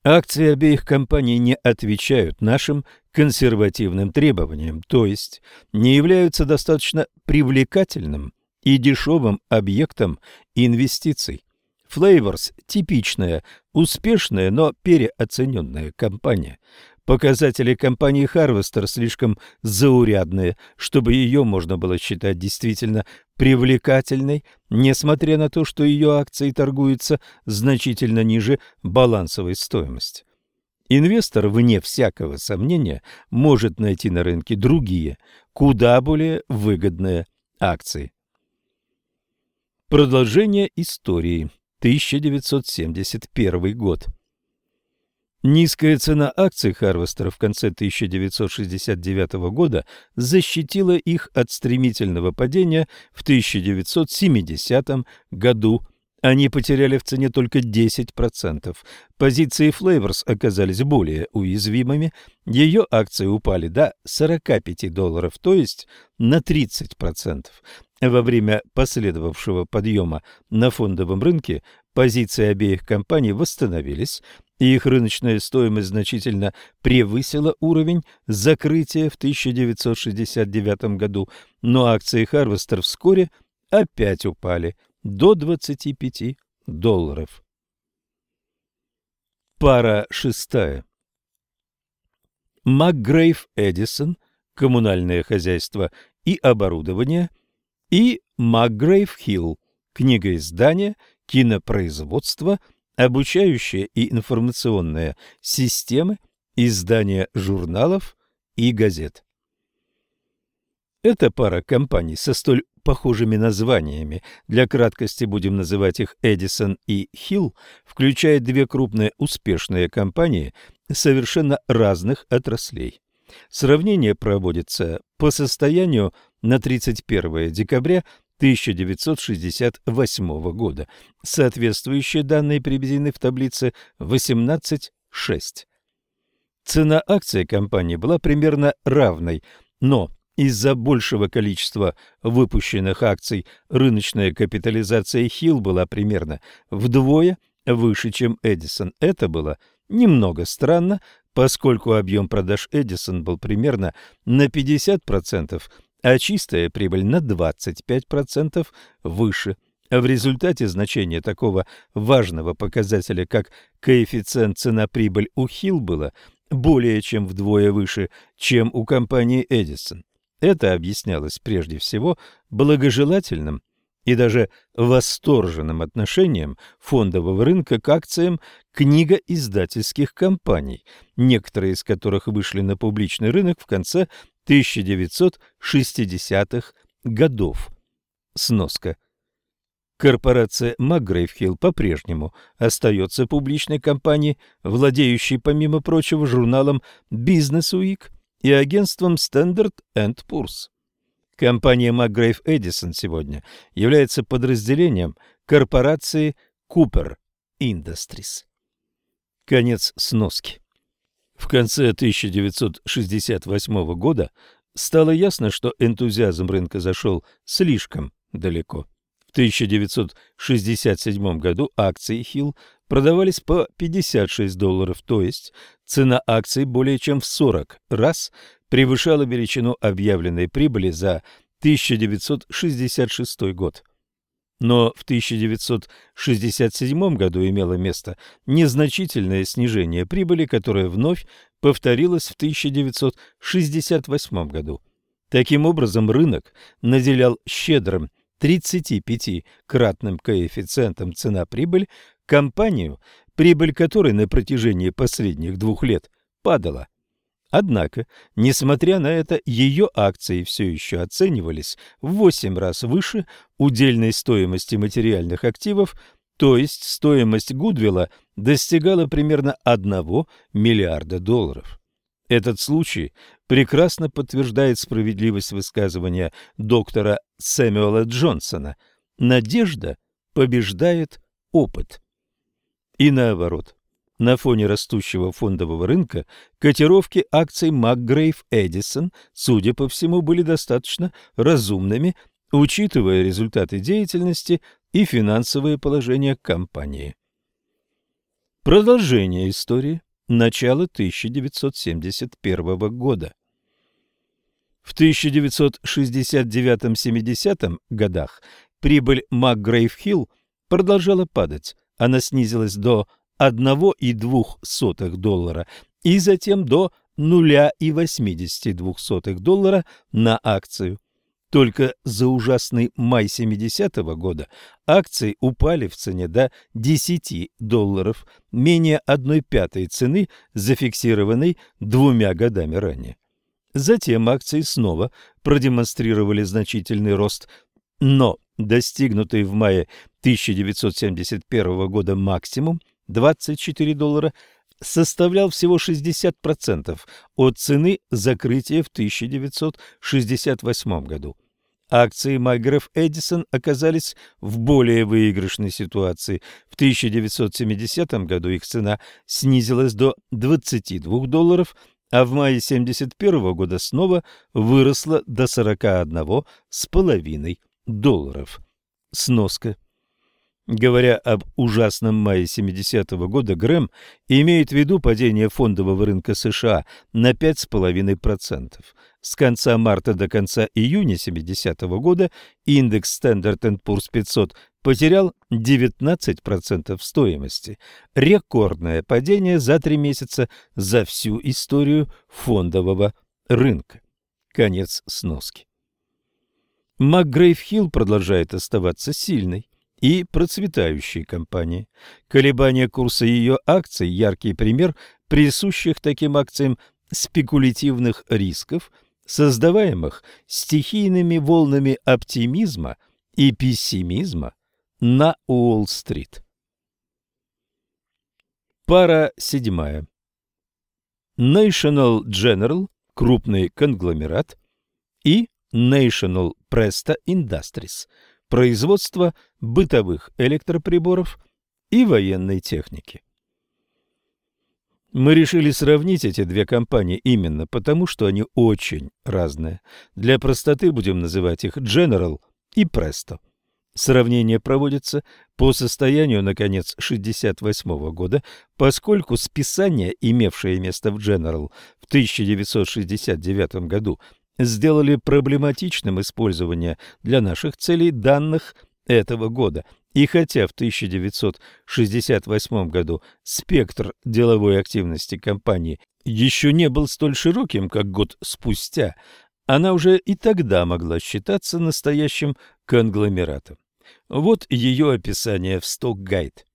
Акции обеих компаний не отвечают нашим консервативным требованиям, то есть не являются достаточно привлекательным и дешевым объектом инвестиций. Flavors – типичная, успешная, но переоцененная компания. Показатели компании Harvester слишком заурядные, чтобы ее можно было считать действительно привлекательной, несмотря на то, что ее акции торгуются значительно ниже балансовой стоимости. Инвестор, вне всякого сомнения, может найти на рынке другие, куда более выгодные акции. Продолжение истории. 1971 год. Низкая цена акций Харвестера в конце 1969 года защитила их от стремительного падения в 1970 году. Они потеряли в цене только 10%. Позиции Flavors оказались более уязвимыми. Ее акции упали до 45 долларов, то есть на 30%. Во время последовавшего подъема на фондовом рынке позиции обеих компаний восстановились, и их рыночная стоимость значительно превысила уровень закрытия в 1969 году, но акции Harvester вскоре опять упали до 25 долларов. Пара шестая. МакГрейв Эдисон, коммунальное хозяйство и оборудование, и МакГрейв Хилл, книгоиздание, кинопроизводство – обучающие и информационные системы, издания журналов и газет. Эта пара компаний со столь похожими названиями, для краткости будем называть их Эдисон и Хилл, включает две крупные успешные компании совершенно разных отраслей. Сравнение проводится по состоянию на 31 декабря 1968 года. Соответствующие данные приведены в таблице 18.6. Цена акций компании была примерно равной, но из-за большего количества выпущенных акций рыночная капитализация Хилл была примерно вдвое выше, чем Эдисон. Это было немного странно, поскольку объем продаж Эдисон был примерно на 50% а чистая прибыль на 25% выше. В результате значение такого важного показателя, как коэффициент цена-прибыль у Хилл было более чем вдвое выше, чем у компании Эдисон. Это объяснялось прежде всего благожелательным и даже восторженным отношением фондового рынка к акциям книгоиздательских компаний, некоторые из которых вышли на публичный рынок в конце 1960-х годов. Сноска. Корпорация МакГрейвхилл по-прежнему остается публичной компанией, владеющей, помимо прочего, журналом Business Week и агентством Standard Poor's. Компания МакГрейв Эдисон сегодня является подразделением корпорации Cooper Industries. Конец сноски. В конце 1968 года стало ясно, что энтузиазм рынка зашел слишком далеко. В 1967 году акции Hill продавались по 56 долларов, то есть цена акций более чем в 40 раз превышала величину объявленной прибыли за 1966 год. Но в 1967 году имело место незначительное снижение прибыли, которое вновь повторилось в 1968 году. Таким образом, рынок наделял щедрым 35-кратным коэффициентом цена-прибыль компанию, прибыль которой на протяжении последних двух лет падала. Однако, несмотря на это, ее акции все еще оценивались в 8 раз выше удельной стоимости материальных активов, то есть стоимость Гудвилла достигала примерно 1 миллиарда долларов. Этот случай прекрасно подтверждает справедливость высказывания доктора Сэмюэла Джонсона «Надежда побеждает опыт». И наоборот. На фоне растущего фондового рынка котировки акций МакГрейв Эдисон, судя по всему, были достаточно разумными, учитывая результаты деятельности и финансовое положение компании. Продолжение истории. Начало 1971 года. В 1969-70 годах прибыль МакГрейв Хилл продолжала падать. Она снизилась до 1,02 доллара и затем до 0,82 доллара на акцию. Только за ужасный май 70-го года акции упали в цене до 10 долларов, менее 1 пятой цены, зафиксированной двумя годами ранее. Затем акции снова продемонстрировали значительный рост, но достигнутый в мае 1971 года максимум 24 доллара составлял всего 60% от цены закрытия в 1968 году. Акции Магров Эдисон оказались в более выигрышной ситуации. В 1970 году их цена снизилась до 22 долларов, а в мае 1971 года снова выросла до 41,5 долларов. Сноска. Говоря об ужасном мае 70-го года, Грэм имеет в виду падение фондового рынка США на 5,5%. С конца марта до конца июня 70-го года индекс Standard Poor's 500 потерял 19% стоимости. Рекордное падение за три месяца за всю историю фондового рынка. Конец сноски. МакГрейв-Хилл продолжает оставаться сильной и процветающей компанией. Колебания курса ее акций – яркий пример присущих таким акциям спекулятивных рисков, создаваемых стихийными волнами оптимизма и пессимизма на Уолл-стрит. Пара седьмая. National General, крупный конгломерат, и National Presto Industries – производства бытовых электроприборов и военной техники. Мы решили сравнить эти две компании именно потому, что они очень разные. Для простоты будем называть их General и Presto. Сравнение проводится по состоянию на конец 1968 года, поскольку списание, имевшее место в General в 1969 году, сделали проблематичным использование для наших целей данных этого года. И хотя в 1968 году спектр деловой активности компании еще не был столь широким, как год спустя, она уже и тогда могла считаться настоящим конгломератом. Вот ее описание в Стокгайд.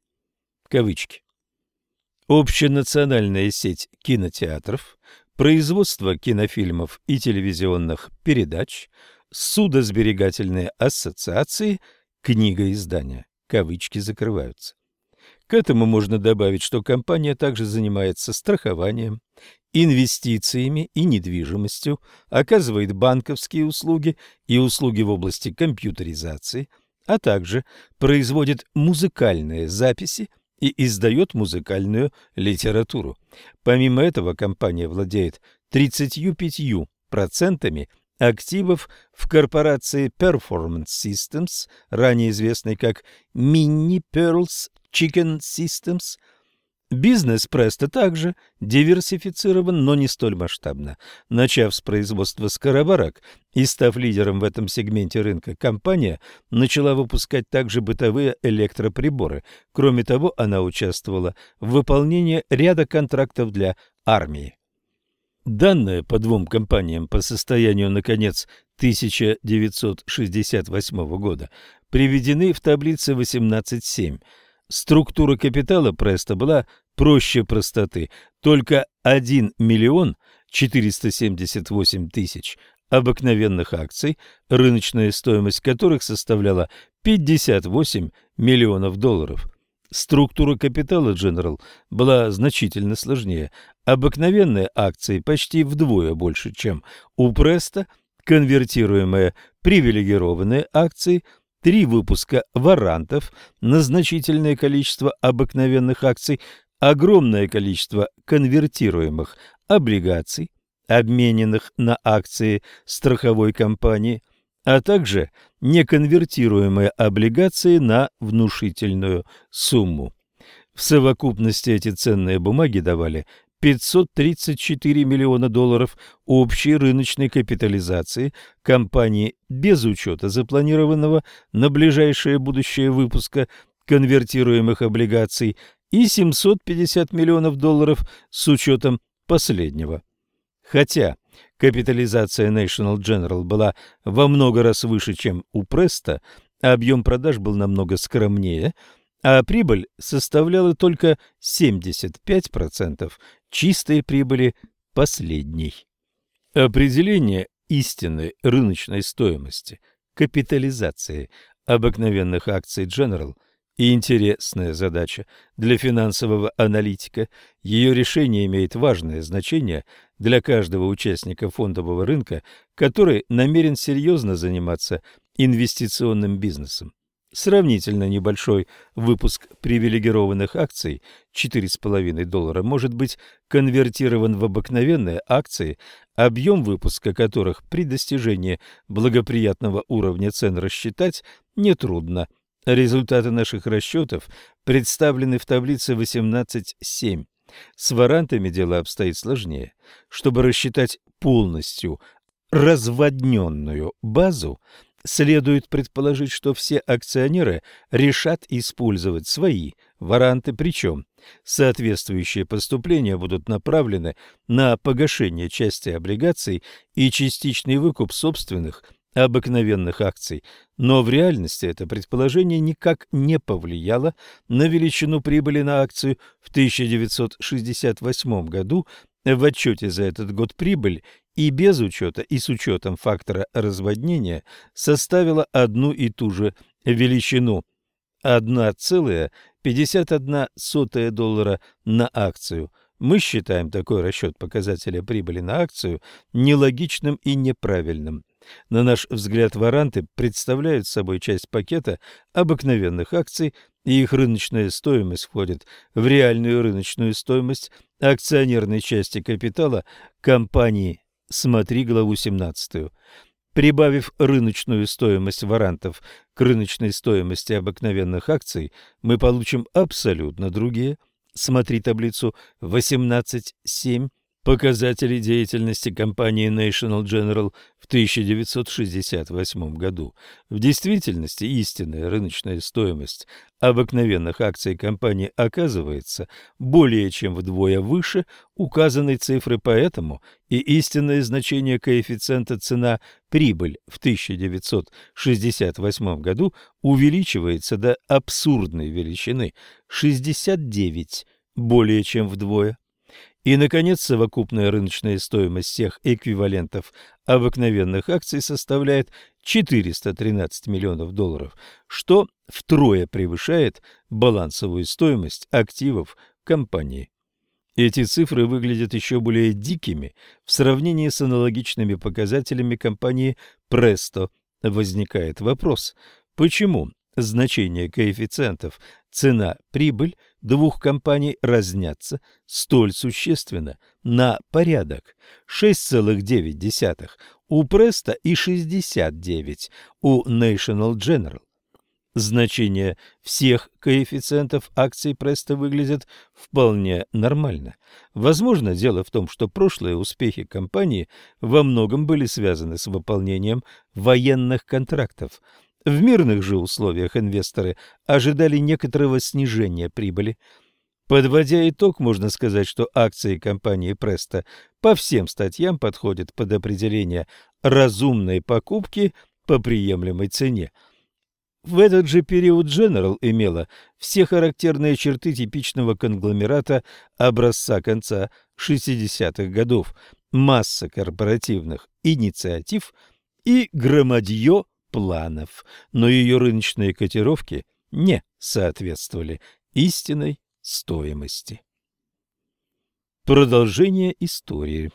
Кавычки. Общенациональная сеть кинотеатров производство кинофильмов и телевизионных передач, судосберегательные ассоциации, книга издания. Кавычки закрываются. К этому можно добавить, что компания также занимается страхованием, инвестициями и недвижимостью, оказывает банковские услуги и услуги в области компьютеризации, а также производит музыкальные записи и издает музыкальную литературу. Помимо этого, компания владеет 35% активов в корпорации Performance Systems, ранее известной как Mini Pearls Chicken Systems – Бизнес Преста также диверсифицирован, но не столь масштабно. Начав с производства скоробарок и став лидером в этом сегменте рынка, компания начала выпускать также бытовые электроприборы. Кроме того, она участвовала в выполнении ряда контрактов для армии. Данные по двум компаниям по состоянию на конец 1968 года приведены в таблице 18.7. Структура капитала Преста была проще простоты. Только 1 миллион 478 тысяч обыкновенных акций, рыночная стоимость которых составляла 58 миллионов долларов. Структура капитала General была значительно сложнее. Обыкновенные акции почти вдвое больше, чем у Преста, конвертируемые привилегированные акции – три выпуска варантов на значительное количество обыкновенных акций, огромное количество конвертируемых облигаций, обмененных на акции страховой компании, а также неконвертируемые облигации на внушительную сумму. В совокупности эти ценные бумаги давали 534 миллиона долларов общей рыночной капитализации компании без учета запланированного на ближайшее будущее выпуска конвертируемых облигаций и 750 миллионов долларов с учетом последнего. Хотя капитализация National General была во много раз выше, чем у Преста, объем продаж был намного скромнее – а прибыль составляла только 75% чистой прибыли последней. Определение истинной рыночной стоимости капитализации обыкновенных акций General и интересная задача для финансового аналитика. Ее решение имеет важное значение для каждого участника фондового рынка, который намерен серьезно заниматься инвестиционным бизнесом. Сравнительно небольшой выпуск привилегированных акций 4,5 доллара может быть конвертирован в обыкновенные акции, объем выпуска которых при достижении благоприятного уровня цен рассчитать нетрудно. Результаты наших расчетов представлены в таблице 18.7. С варантами дело обстоит сложнее. Чтобы рассчитать полностью разводненную базу, следует предположить, что все акционеры решат использовать свои варанты, причем соответствующие поступления будут направлены на погашение части облигаций и частичный выкуп собственных обыкновенных акций, но в реальности это предположение никак не повлияло на величину прибыли на акцию в 1968 году. В отчете за этот год прибыль и без учета, и с учетом фактора разводнения составила одну и ту же величину – 1,51 доллара на акцию. Мы считаем такой расчет показателя прибыли на акцию нелогичным и неправильным. На наш взгляд, варанты представляют собой часть пакета обыкновенных акций, и их рыночная стоимость входит в реальную рыночную стоимость акционерной части капитала компании. Смотри главу 17. Прибавив рыночную стоимость варантов к рыночной стоимости обыкновенных акций, мы получим абсолютно другие. Смотри таблицу 18.7 показатели деятельности компании National General в 1968 году. В действительности истинная рыночная стоимость обыкновенных акций компании оказывается более чем вдвое выше указанной цифры, поэтому и истинное значение коэффициента цена-прибыль в 1968 году увеличивается до абсурдной величины 69, более чем вдвое. И, наконец, совокупная рыночная стоимость всех эквивалентов обыкновенных акций составляет 413 миллионов долларов, что втрое превышает балансовую стоимость активов компании. Эти цифры выглядят еще более дикими в сравнении с аналогичными показателями компании Presto. Возникает вопрос, почему значения коэффициентов цена-прибыль двух компаний разнятся столь существенно на порядок 6,9 у Преста и 69 у National General. Значения всех коэффициентов акций Преста выглядят вполне нормально. Возможно, дело в том, что прошлые успехи компании во многом были связаны с выполнением военных контрактов – в мирных же условиях инвесторы ожидали некоторого снижения прибыли. Подводя итог, можно сказать, что акции компании Преста по всем статьям подходят под определение разумной покупки по приемлемой цене. В этот же период General имела все характерные черты типичного конгломерата образца конца 60-х годов, масса корпоративных инициатив и громадье планов, но ее рыночные котировки не соответствовали истинной стоимости. Продолжение истории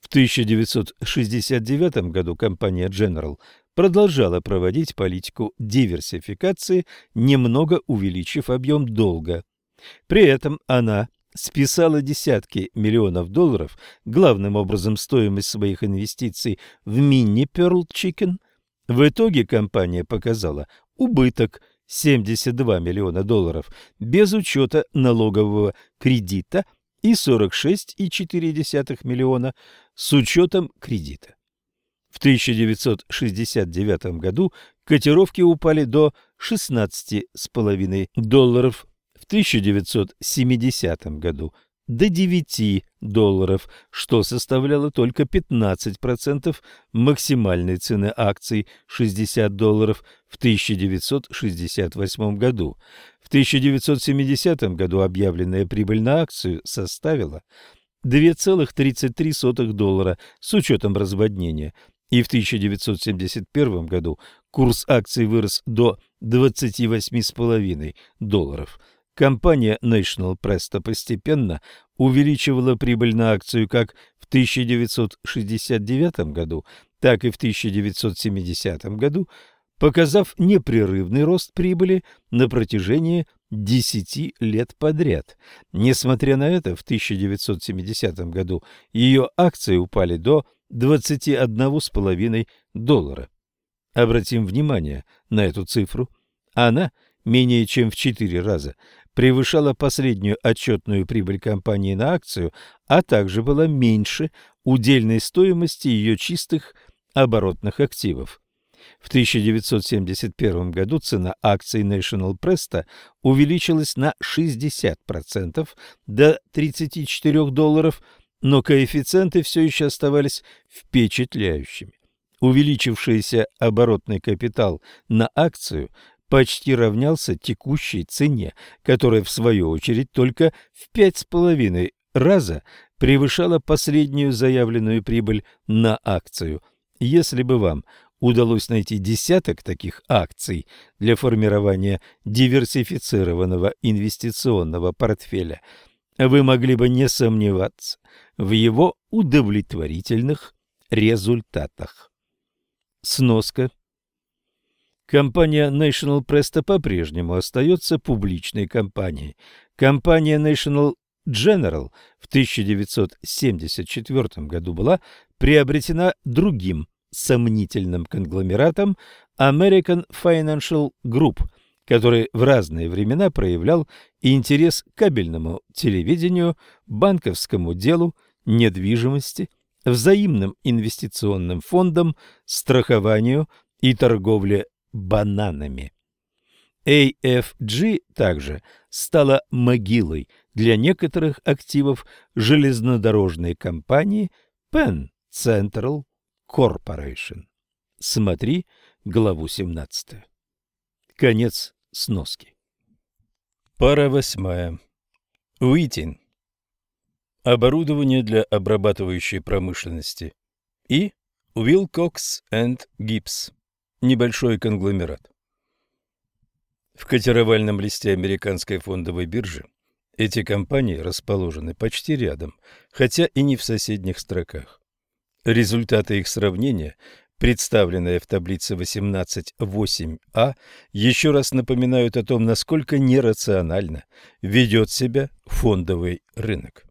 В 1969 году компания General продолжала проводить политику диверсификации, немного увеличив объем долга. При этом она списала десятки миллионов долларов, главным образом стоимость своих инвестиций в мини Pearl Chicken – в итоге компания показала убыток 72 миллиона долларов без учета налогового кредита и 46,4 миллиона с учетом кредита. В 1969 году котировки упали до 16,5 долларов, в 1970 году до 9 долларов, что составляло только 15% максимальной цены акций 60 долларов в 1968 году. В 1970 году объявленная прибыль на акцию составила 2,33 доллара с учетом разводнения и в 1971 году курс акций вырос до 28,5 долларов. Компания National Presto постепенно увеличивала прибыль на акцию как в 1969 году, так и в 1970 году, показав непрерывный рост прибыли на протяжении 10 лет подряд. Несмотря на это, в 1970 году ее акции упали до 21,5 доллара. Обратим внимание на эту цифру. Она менее чем в 4 раза превышала последнюю отчетную прибыль компании на акцию, а также была меньше удельной стоимости ее чистых оборотных активов. В 1971 году цена акций National Presto увеличилась на 60% до 34 долларов, но коэффициенты все еще оставались впечатляющими. Увеличившийся оборотный капитал на акцию почти равнялся текущей цене, которая, в свою очередь, только в пять с половиной раза превышала последнюю заявленную прибыль на акцию. Если бы вам удалось найти десяток таких акций для формирования диверсифицированного инвестиционного портфеля, вы могли бы не сомневаться в его удовлетворительных результатах. Сноска. Компания National Presto по-прежнему остается публичной компанией. Компания National General в 1974 году была приобретена другим сомнительным конгломератом American Financial Group, который в разные времена проявлял интерес к кабельному телевидению, банковскому делу, недвижимости, взаимным инвестиционным фондам, страхованию и торговле бананами. AFG также стала могилой для некоторых активов железнодорожной компании Penn Central Corporation. Смотри главу 17. Конец сноски. Пара восьмая. Уитин. Оборудование для обрабатывающей промышленности. И Wilcox and Gibbs. Небольшой конгломерат. В котировальном листе американской фондовой биржи эти компании расположены почти рядом, хотя и не в соседних строках. Результаты их сравнения, представленные в таблице 18.8а, еще раз напоминают о том, насколько нерационально ведет себя фондовый рынок.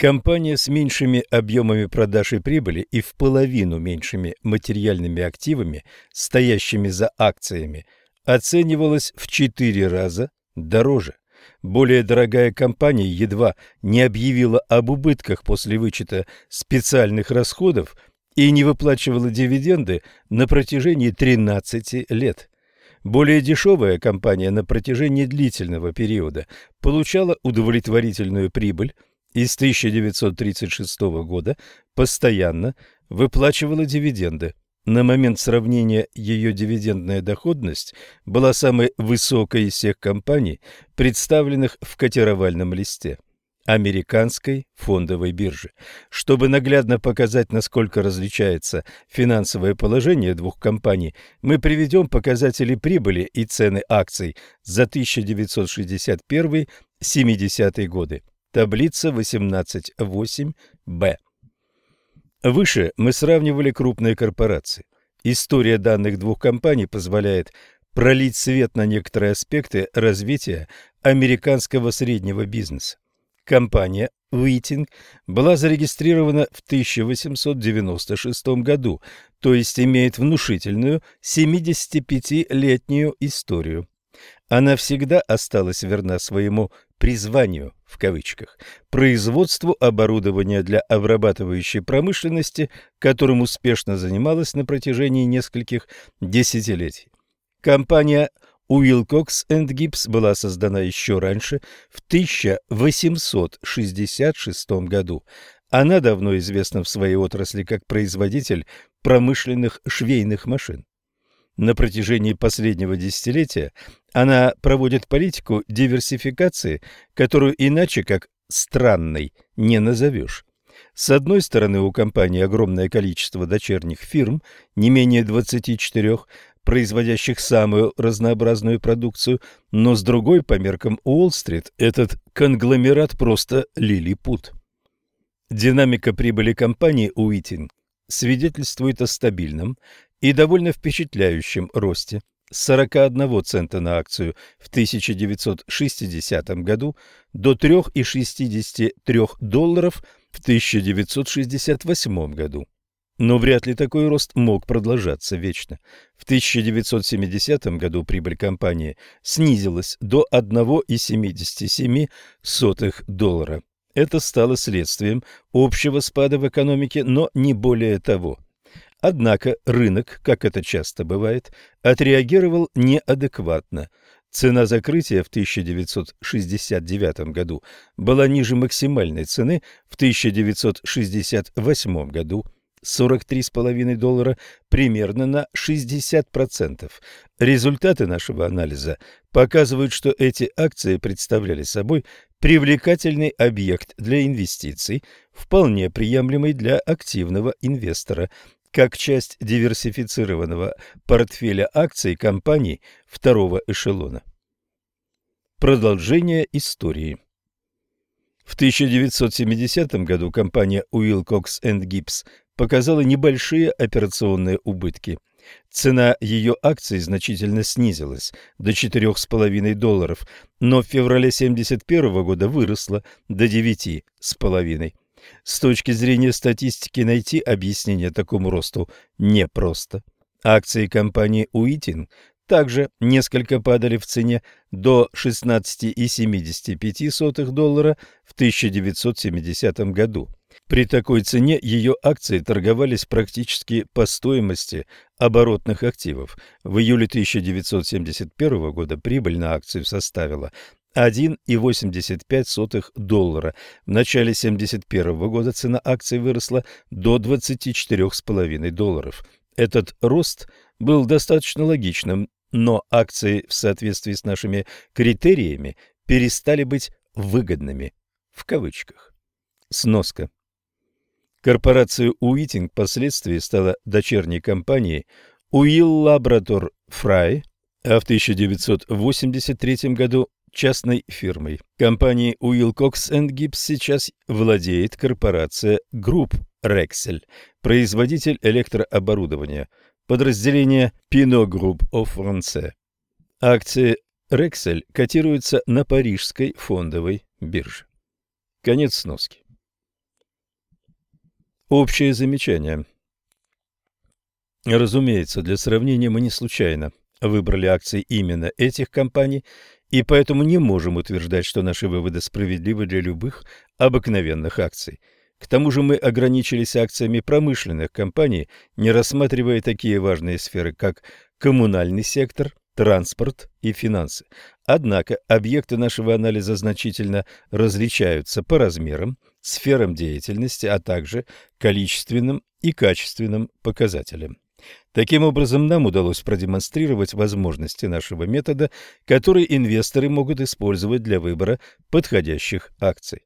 Компания с меньшими объемами продаж и прибыли и в половину меньшими материальными активами, стоящими за акциями, оценивалась в 4 раза дороже. Более дорогая компания едва не объявила об убытках после вычета специальных расходов и не выплачивала дивиденды на протяжении 13 лет. Более дешевая компания на протяжении длительного периода получала удовлетворительную прибыль и с 1936 года постоянно выплачивала дивиденды. На момент сравнения ее дивидендная доходность была самой высокой из всех компаний, представленных в котировальном листе американской фондовой биржи. Чтобы наглядно показать, насколько различается финансовое положение двух компаний, мы приведем показатели прибыли и цены акций за 1961-70 годы. Таблица 18.8b. Выше мы сравнивали крупные корпорации. История данных двух компаний позволяет пролить свет на некоторые аспекты развития американского среднего бизнеса. Компания Уитинг была зарегистрирована в 1896 году, то есть имеет внушительную 75-летнюю историю. Она всегда осталась верна своему призванию в кавычках производству оборудования для обрабатывающей промышленности, которым успешно занималась на протяжении нескольких десятилетий. Компания Уилкокс энд Гибс была создана еще раньше, в 1866 году. Она давно известна в своей отрасли как производитель промышленных швейных машин. На протяжении последнего десятилетия она проводит политику диверсификации, которую иначе как странной не назовешь. С одной стороны, у компании огромное количество дочерних фирм, не менее 24, производящих самую разнообразную продукцию, но с другой, по меркам Уолл-стрит, этот конгломерат просто лилипут. Динамика прибыли компании Уитин свидетельствует о стабильном и довольно впечатляющем росте с 41 цента на акцию в 1960 году до 3,63 долларов в 1968 году. Но вряд ли такой рост мог продолжаться вечно. В 1970 году прибыль компании снизилась до 1,77 доллара. Это стало следствием общего спада в экономике, но не более того. Однако рынок, как это часто бывает, отреагировал неадекватно. Цена закрытия в 1969 году была ниже максимальной цены в 1968 году – 43,5 доллара примерно на 60%. Результаты нашего анализа показывают, что эти акции представляли собой привлекательный объект для инвестиций, вполне приемлемый для активного инвестора, как часть диверсифицированного портфеля акций компаний второго эшелона. Продолжение истории. В 1970 году компания Wilcox Gibbs показала небольшие операционные убытки. Цена ее акций значительно снизилась до 4,5 долларов, но в феврале 1971 года выросла до 9,5. С точки зрения статистики найти объяснение такому росту непросто. Акции компании Уитин также несколько падали в цене до 16,75 доллара в 1970 году. При такой цене ее акции торговались практически по стоимости оборотных активов. В июле 1971 года прибыль на акцию составила 1,85 доллара. В начале 1971 года цена акций выросла до 24,5 долларов. Этот рост был достаточно логичным, но акции в соответствии с нашими критериями перестали быть выгодными в кавычках. Сноска. Корпорация Уитинг впоследствии стала дочерней компанией Уилабратор Фрай, а в 1983 году частной фирмой. Компанией Уилкокс энд Гибс сейчас владеет корпорация Групп Рексель, производитель электрооборудования, подразделение Pinault Group of France. Акции Рексель котируются на парижской фондовой бирже. Конец сноски. Общее замечание. Разумеется, для сравнения мы не случайно выбрали акции именно этих компаний, и поэтому не можем утверждать, что наши выводы справедливы для любых обыкновенных акций. К тому же мы ограничились акциями промышленных компаний, не рассматривая такие важные сферы, как коммунальный сектор, транспорт и финансы. Однако объекты нашего анализа значительно различаются по размерам, сферам деятельности, а также количественным и качественным показателям. Таким образом, нам удалось продемонстрировать возможности нашего метода, который инвесторы могут использовать для выбора подходящих акций.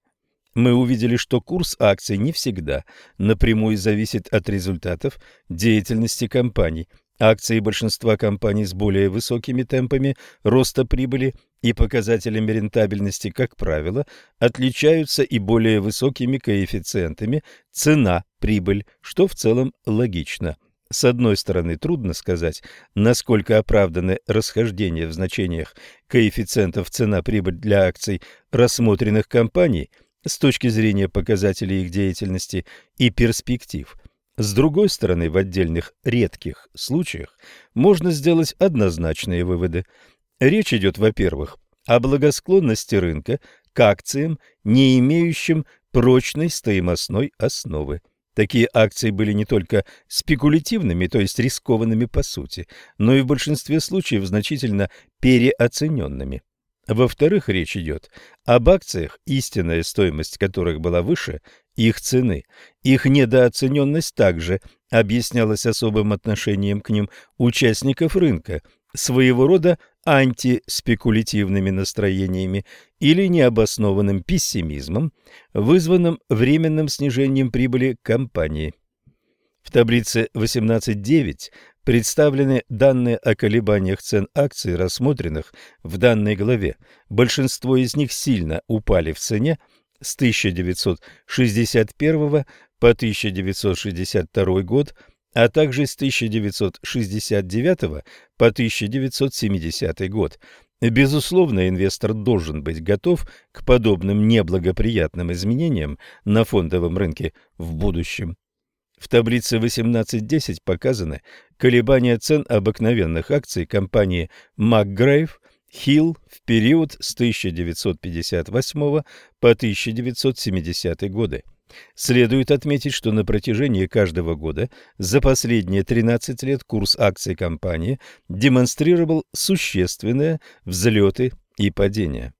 Мы увидели, что курс акций не всегда напрямую зависит от результатов деятельности компаний – Акции большинства компаний с более высокими темпами роста прибыли и показателями рентабельности, как правило, отличаются и более высокими коэффициентами цена-прибыль, что в целом логично. С одной стороны, трудно сказать, насколько оправданы расхождения в значениях коэффициентов цена-прибыль для акций рассмотренных компаний с точки зрения показателей их деятельности и перспектив – с другой стороны, в отдельных редких случаях можно сделать однозначные выводы. Речь идет, во-первых, о благосклонности рынка к акциям, не имеющим прочной стоимостной основы. Такие акции были не только спекулятивными, то есть рискованными по сути, но и в большинстве случаев значительно переоцененными. Во-вторых, речь идет об акциях, истинная стоимость которых была выше их цены. Их недооцененность также объяснялась особым отношением к ним участников рынка, своего рода антиспекулятивными настроениями или необоснованным пессимизмом, вызванным временным снижением прибыли компании. В таблице 18.9 представлены данные о колебаниях цен акций, рассмотренных в данной главе. Большинство из них сильно упали в цене с 1961 по 1962 год, а также с 1969 по 1970 год. Безусловно, инвестор должен быть готов к подобным неблагоприятным изменениям на фондовом рынке в будущем. В таблице 18.10 показаны колебания цен обыкновенных акций компании McGrave Hill в период с 1958 по 1970 годы. Следует отметить, что на протяжении каждого года за последние 13 лет курс акций компании демонстрировал существенные взлеты и падения.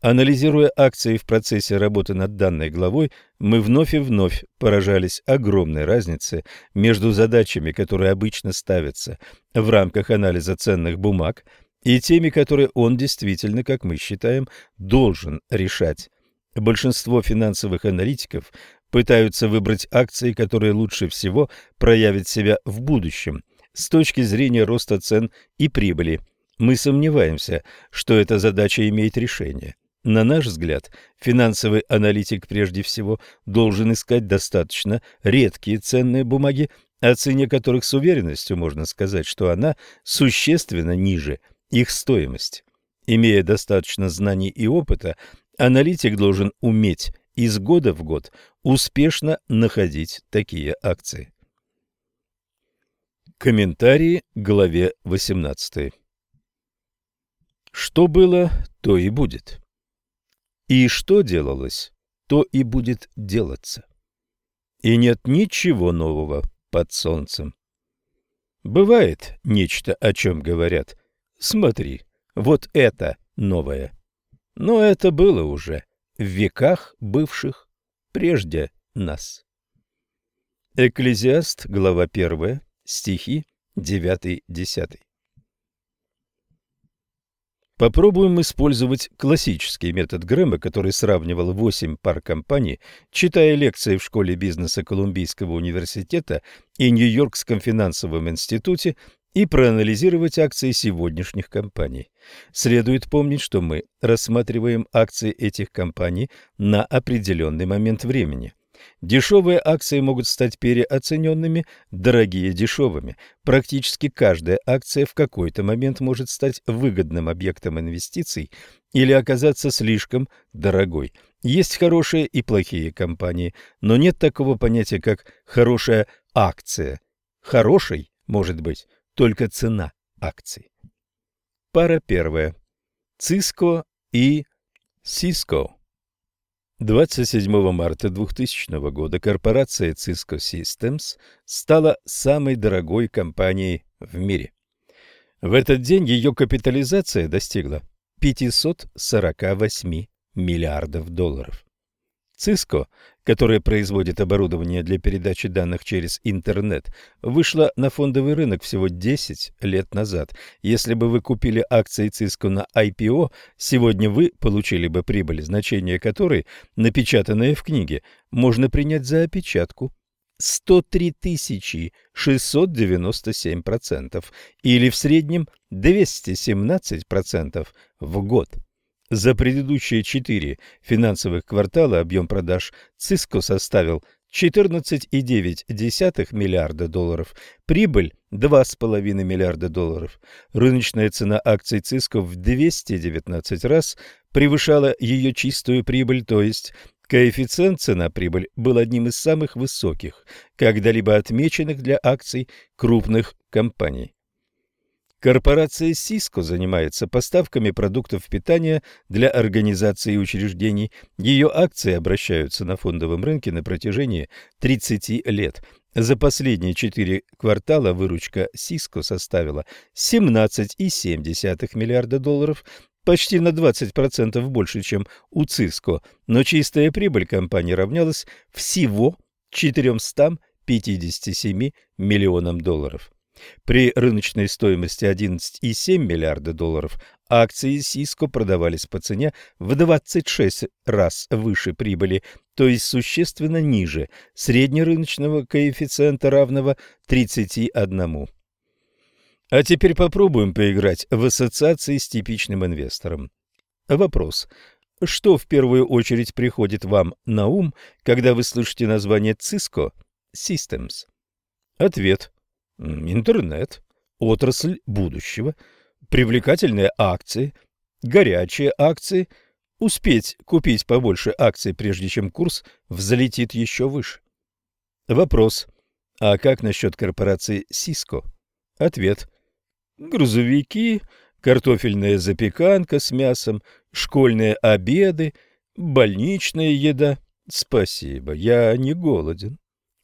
Анализируя акции в процессе работы над данной главой, мы вновь и вновь поражались огромной разнице между задачами, которые обычно ставятся в рамках анализа ценных бумаг, и теми, которые он действительно, как мы считаем, должен решать. Большинство финансовых аналитиков пытаются выбрать акции, которые лучше всего проявят себя в будущем с точки зрения роста цен и прибыли. Мы сомневаемся, что эта задача имеет решение. На наш взгляд, финансовый аналитик прежде всего должен искать достаточно редкие ценные бумаги, о цене которых с уверенностью можно сказать, что она существенно ниже их стоимости. Имея достаточно знаний и опыта, аналитик должен уметь из года в год успешно находить такие акции. Комментарии к главе 18. Что было, то и будет. И что делалось, то и будет делаться. И нет ничего нового под солнцем. Бывает нечто, о чем говорят. Смотри, вот это новое. Но это было уже в веках бывших прежде нас. Экклезиаст, глава 1, стихи 9-10. Попробуем использовать классический метод Грэма, который сравнивал восемь пар компаний, читая лекции в школе бизнеса Колумбийского университета и Нью-Йоркском финансовом институте и проанализировать акции сегодняшних компаний. Следует помнить, что мы рассматриваем акции этих компаний на определенный момент времени. Дешевые акции могут стать переоцененными, дорогие – дешевыми. Практически каждая акция в какой-то момент может стать выгодным объектом инвестиций или оказаться слишком дорогой. Есть хорошие и плохие компании, но нет такого понятия, как «хорошая акция». Хорошей может быть только цена акций. Пара первая. Cisco и Cisco. 27 марта 2000 года корпорация Cisco Systems стала самой дорогой компанией в мире. В этот день ее капитализация достигла 548 миллиардов долларов. Cisco, которая производит оборудование для передачи данных через интернет, вышла на фондовый рынок всего 10 лет назад. Если бы вы купили акции Cisco на IPO, сегодня вы получили бы прибыль, значение которой, напечатанное в книге, можно принять за опечатку. 103 697% или в среднем 217% в год. За предыдущие четыре финансовых квартала объем продаж Cisco составил 14,9 миллиарда долларов, прибыль 2,5 миллиарда долларов. Рыночная цена акций Cisco в 219 раз превышала ее чистую прибыль, то есть коэффициент цена-прибыль был одним из самых высоких, когда-либо отмеченных для акций крупных компаний. Корпорация Cisco занимается поставками продуктов питания для организаций и учреждений. Ее акции обращаются на фондовом рынке на протяжении 30 лет. За последние четыре квартала выручка Cisco составила 17,7 миллиарда долларов, почти на 20% больше, чем у Cisco, но чистая прибыль компании равнялась всего 457 миллионам долларов. При рыночной стоимости 11,7 миллиарда долларов акции Cisco продавались по цене в 26 раз выше прибыли, то есть существенно ниже среднерыночного коэффициента равного 31. А теперь попробуем поиграть в ассоциации с типичным инвестором. Вопрос. Что в первую очередь приходит вам на ум, когда вы слышите название Cisco Systems? Ответ. Интернет, отрасль будущего, привлекательные акции, горячие акции, успеть купить побольше акций, прежде чем курс взлетит еще выше. Вопрос. А как насчет корпорации Cisco? Ответ. Грузовики, картофельная запеканка с мясом, школьные обеды, больничная еда. Спасибо, я не голоден.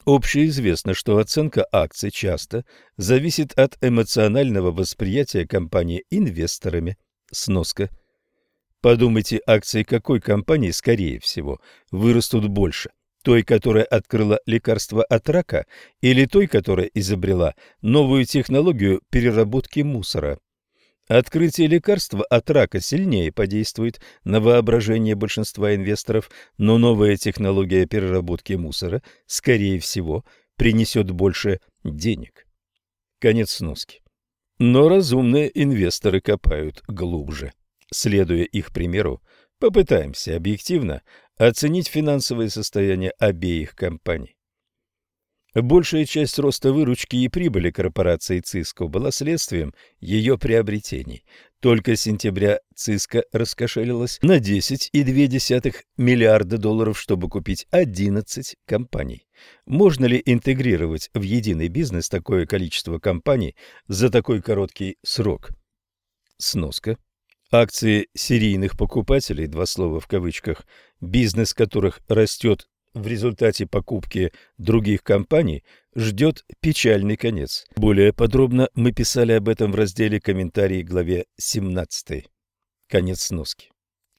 Общеизвестно, что оценка акций часто зависит от эмоционального восприятия компании инвесторами. Сноска. Подумайте, акции какой компании, скорее всего, вырастут больше? Той, которая открыла лекарство от рака, или той, которая изобрела новую технологию переработки мусора? Открытие лекарства от рака сильнее подействует на воображение большинства инвесторов, но новая технология переработки мусора, скорее всего, принесет больше денег. Конец сноски. Но разумные инвесторы копают глубже. Следуя их примеру, попытаемся объективно оценить финансовое состояние обеих компаний. Большая часть роста выручки и прибыли корпорации Cisco была следствием ее приобретений. Только с сентября Cisco раскошелилась на 10,2 миллиарда долларов, чтобы купить 11 компаний. Можно ли интегрировать в единый бизнес такое количество компаний за такой короткий срок? Сноска. Акции серийных покупателей, два слова в кавычках, бизнес которых растет в результате покупки других компаний ждет печальный конец. Более подробно мы писали об этом в разделе «Комментарии» главе 17. Конец сноски.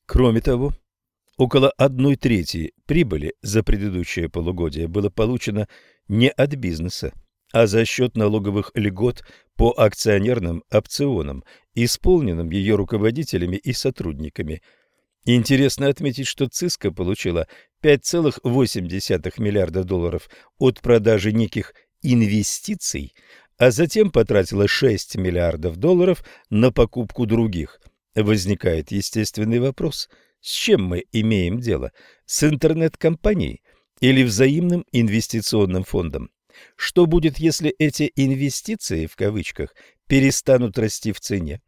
Кроме того, около одной трети прибыли за предыдущее полугодие было получено не от бизнеса, а за счет налоговых льгот по акционерным опционам, исполненным ее руководителями и сотрудниками – Интересно отметить, что Циска получила 5,8 миллиарда долларов от продажи неких инвестиций, а затем потратила 6 миллиардов долларов на покупку других. Возникает естественный вопрос, с чем мы имеем дело? С интернет-компанией или взаимным инвестиционным фондом? Что будет, если эти «инвестиции» в кавычках перестанут расти в цене?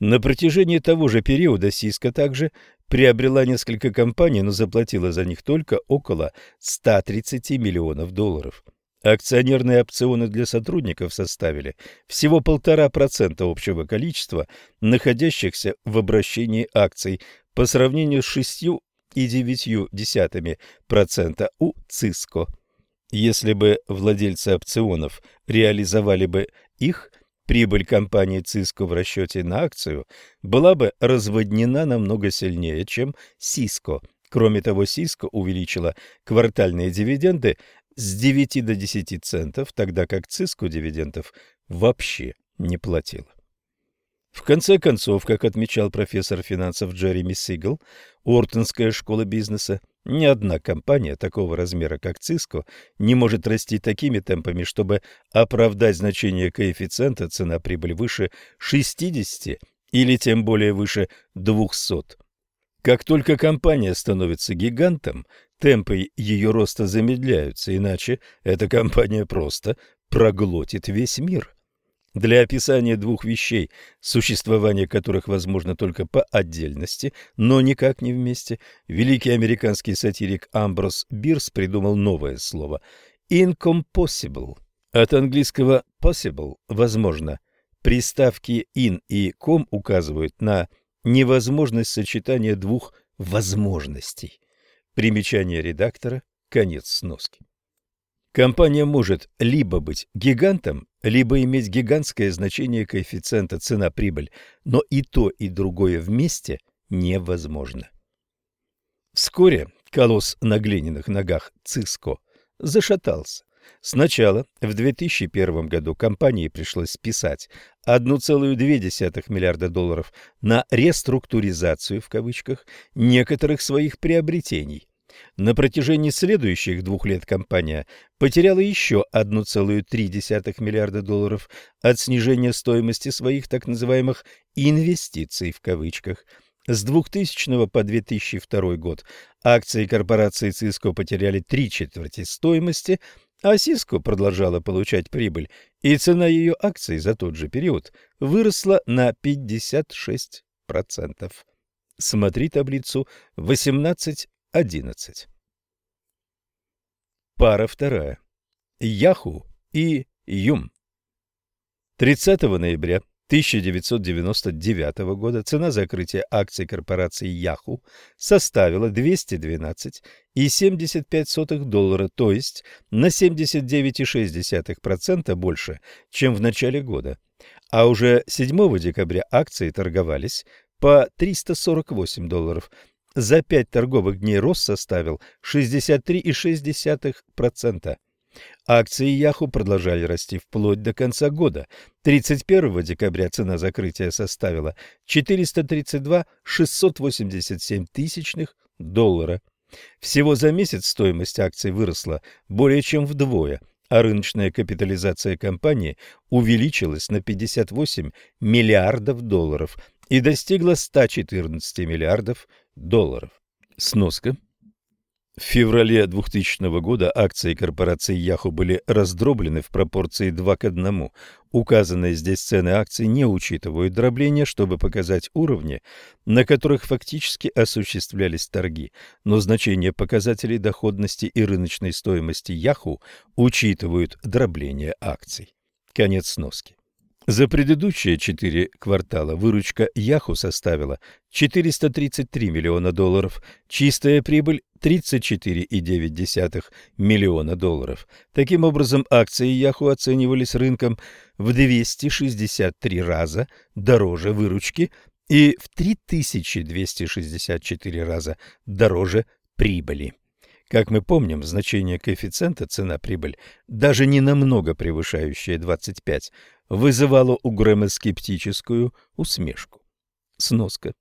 На протяжении того же периода Сиска также приобрела несколько компаний, но заплатила за них только около 130 миллионов долларов. Акционерные опционы для сотрудников составили всего полтора процента общего количества находящихся в обращении акций по сравнению с 6,9% у Циско. Если бы владельцы опционов реализовали бы их, прибыль компании Cisco в расчете на акцию была бы разводнена намного сильнее, чем Cisco. Кроме того, Cisco увеличила квартальные дивиденды с 9 до 10 центов, тогда как Cisco дивидендов вообще не платила. В конце концов, как отмечал профессор финансов Джереми Сигл, Ортонская школа бизнеса, ни одна компания такого размера, как Cisco, не может расти такими темпами, чтобы оправдать значение коэффициента цена-прибыль выше 60 или тем более выше 200. Как только компания становится гигантом, темпы ее роста замедляются, иначе эта компания просто проглотит весь мир. Для описания двух вещей, существование которых возможно только по отдельности, но никак не вместе, великий американский сатирик Амброс Бирс придумал новое слово «incompossible». От английского «possible» – «возможно». Приставки «in» и «com» указывают на невозможность сочетания двух возможностей. Примечание редактора, конец сноски. Компания может либо быть гигантом, либо иметь гигантское значение коэффициента цена-прибыль, но и то, и другое вместе невозможно. Вскоре колосс на глиняных ногах Циско зашатался. Сначала, в 2001 году, компании пришлось списать 1,2 миллиарда долларов на реструктуризацию, в кавычках, некоторых своих приобретений. На протяжении следующих двух лет компания потеряла еще 1,3 миллиарда долларов от снижения стоимости своих так называемых «инвестиций» в кавычках. С 2000 по 2002 год акции корпорации Cisco потеряли три четверти стоимости, а Cisco продолжала получать прибыль, и цена ее акций за тот же период выросла на 56%. Смотри таблицу 18 11. Пара вторая. Яху и Юм. 30 ноября 1999 года цена закрытия акций корпорации Яху составила 212,75 доллара, то есть на 79,6% больше, чем в начале года. А уже 7 декабря акции торговались по 348 долларов, за пять торговых дней рост составил 63,6%. Акции Яху продолжали расти вплоть до конца года. 31 декабря цена закрытия составила 432 687 тысячных доллара. Всего за месяц стоимость акций выросла более чем вдвое, а рыночная капитализация компании увеличилась на 58 миллиардов долларов и достигла 114 миллиардов долларов. Сноска. В феврале 2000 года акции корпорации Yahoo были раздроблены в пропорции 2 к 1. Указанные здесь цены акций не учитывают дробления, чтобы показать уровни, на которых фактически осуществлялись торги, но значение показателей доходности и рыночной стоимости Yahoo учитывают дробление акций. Конец сноски. За предыдущие четыре квартала выручка Яху составила 433 миллиона долларов, чистая прибыль 34,9 миллиона долларов. Таким образом, акции Яху оценивались рынком в 263 раза дороже выручки и в 3264 раза дороже прибыли. Как мы помним, значение коэффициента цена-прибыль, даже не намного превышающее 25, вызывало у Грэма скептическую усмешку. Сноска.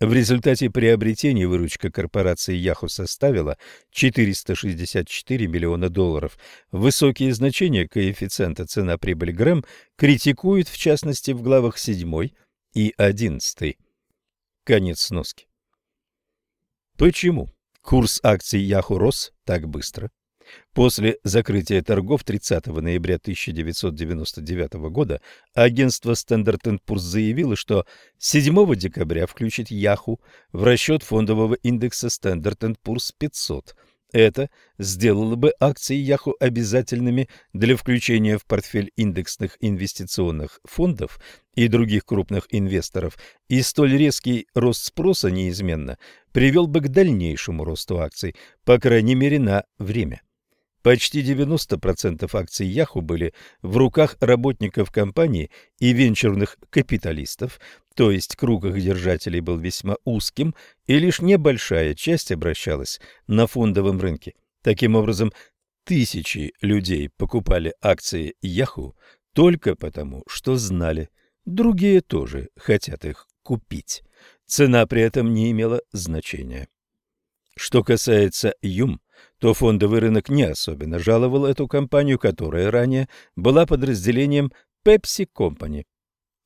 В результате приобретения выручка корпорации Yahoo составила 464 миллиона долларов. Высокие значения коэффициента цена-прибыль Грэм критикуют, в частности, в главах 7 и 11. Конец сноски. Почему курс акций Yahoo рос так быстро? После закрытия торгов 30 ноября 1999 года агентство Standard Poor's заявило, что 7 декабря включит Yahoo в расчет фондового индекса Standard Poor's 500. Это сделало бы акции Yahoo обязательными для включения в портфель индексных инвестиционных фондов и других крупных инвесторов, и столь резкий рост спроса неизменно привел бы к дальнейшему росту акций, по крайней мере на время. Почти 90% акций Yahoo были в руках работников компании и венчурных капиталистов, то есть круг их держателей был весьма узким, и лишь небольшая часть обращалась на фондовом рынке. Таким образом, тысячи людей покупали акции Yahoo только потому, что знали, другие тоже хотят их купить. Цена при этом не имела значения. Что касается Юм, то фондовый рынок не особенно жаловал эту компанию, которая ранее была подразделением Pepsi Company.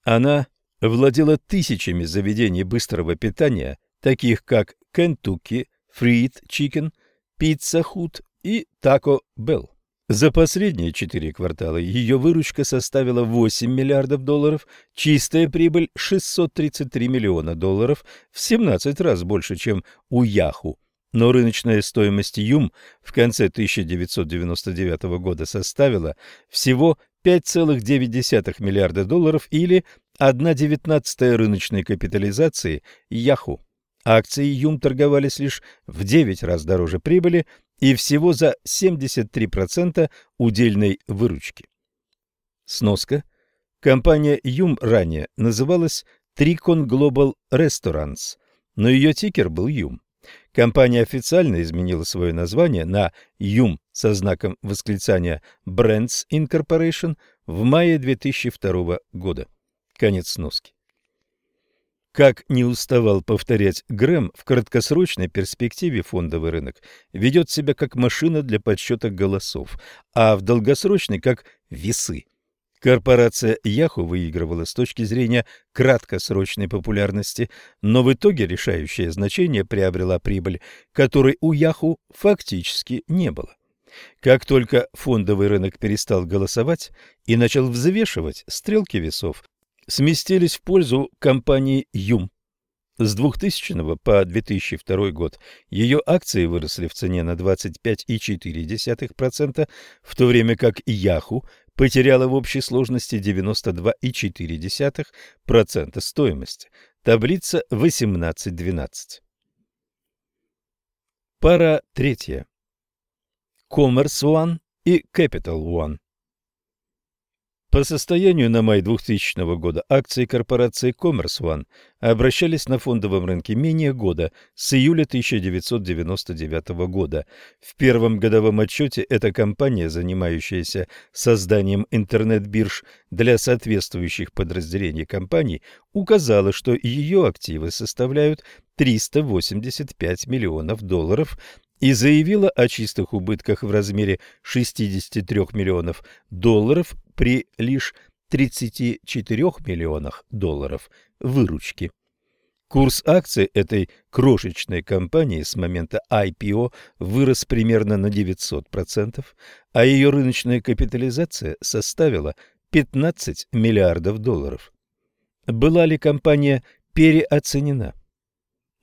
Она владела тысячами заведений быстрого питания, таких как Kentucky Fried Chicken, Pizza Hut и Taco Bell. За последние четыре квартала ее выручка составила 8 миллиардов долларов, чистая прибыль 633 миллиона долларов, в 17 раз больше, чем у Yahoo но рыночная стоимость Юм в конце 1999 года составила всего 5,9 миллиарда долларов или 1,19 рыночной капитализации Yahoo. Акции Юм торговались лишь в 9 раз дороже прибыли и всего за 73% удельной выручки. Сноска. Компания Юм ранее называлась Tricon Global Restaurants, но ее тикер был Юм. Компания официально изменила свое название на Yum со знаком восклицания Brands Incorporation в мае 2002 года. Конец сноски. Как не уставал повторять Грэм, в краткосрочной перспективе фондовый рынок ведет себя как машина для подсчета голосов, а в долгосрочной – как весы. Корпорация Yahoo выигрывала с точки зрения краткосрочной популярности, но в итоге решающее значение приобрела прибыль, которой у Yahoo фактически не было. Как только фондовый рынок перестал голосовать и начал взвешивать, стрелки весов сместились в пользу компании Юм. С 2000 по 2002 год ее акции выросли в цене на 25,4%, в то время как Yahoo потеряла в общей сложности 92,4% стоимости. Таблица 18.12. Пара третья. Commerce One и Capital One. По состоянию на май 2000 года акции корпорации Commerce One обращались на фондовом рынке менее года, с июля 1999 года. В первом годовом отчете эта компания, занимающаяся созданием интернет-бирж для соответствующих подразделений компаний, указала, что ее активы составляют 385 миллионов долларов, и заявила о чистых убытках в размере 63 миллионов долларов при лишь 34 миллионах долларов выручки. Курс акций этой крошечной компании с момента IPO вырос примерно на 900%, а ее рыночная капитализация составила 15 миллиардов долларов. Была ли компания переоценена?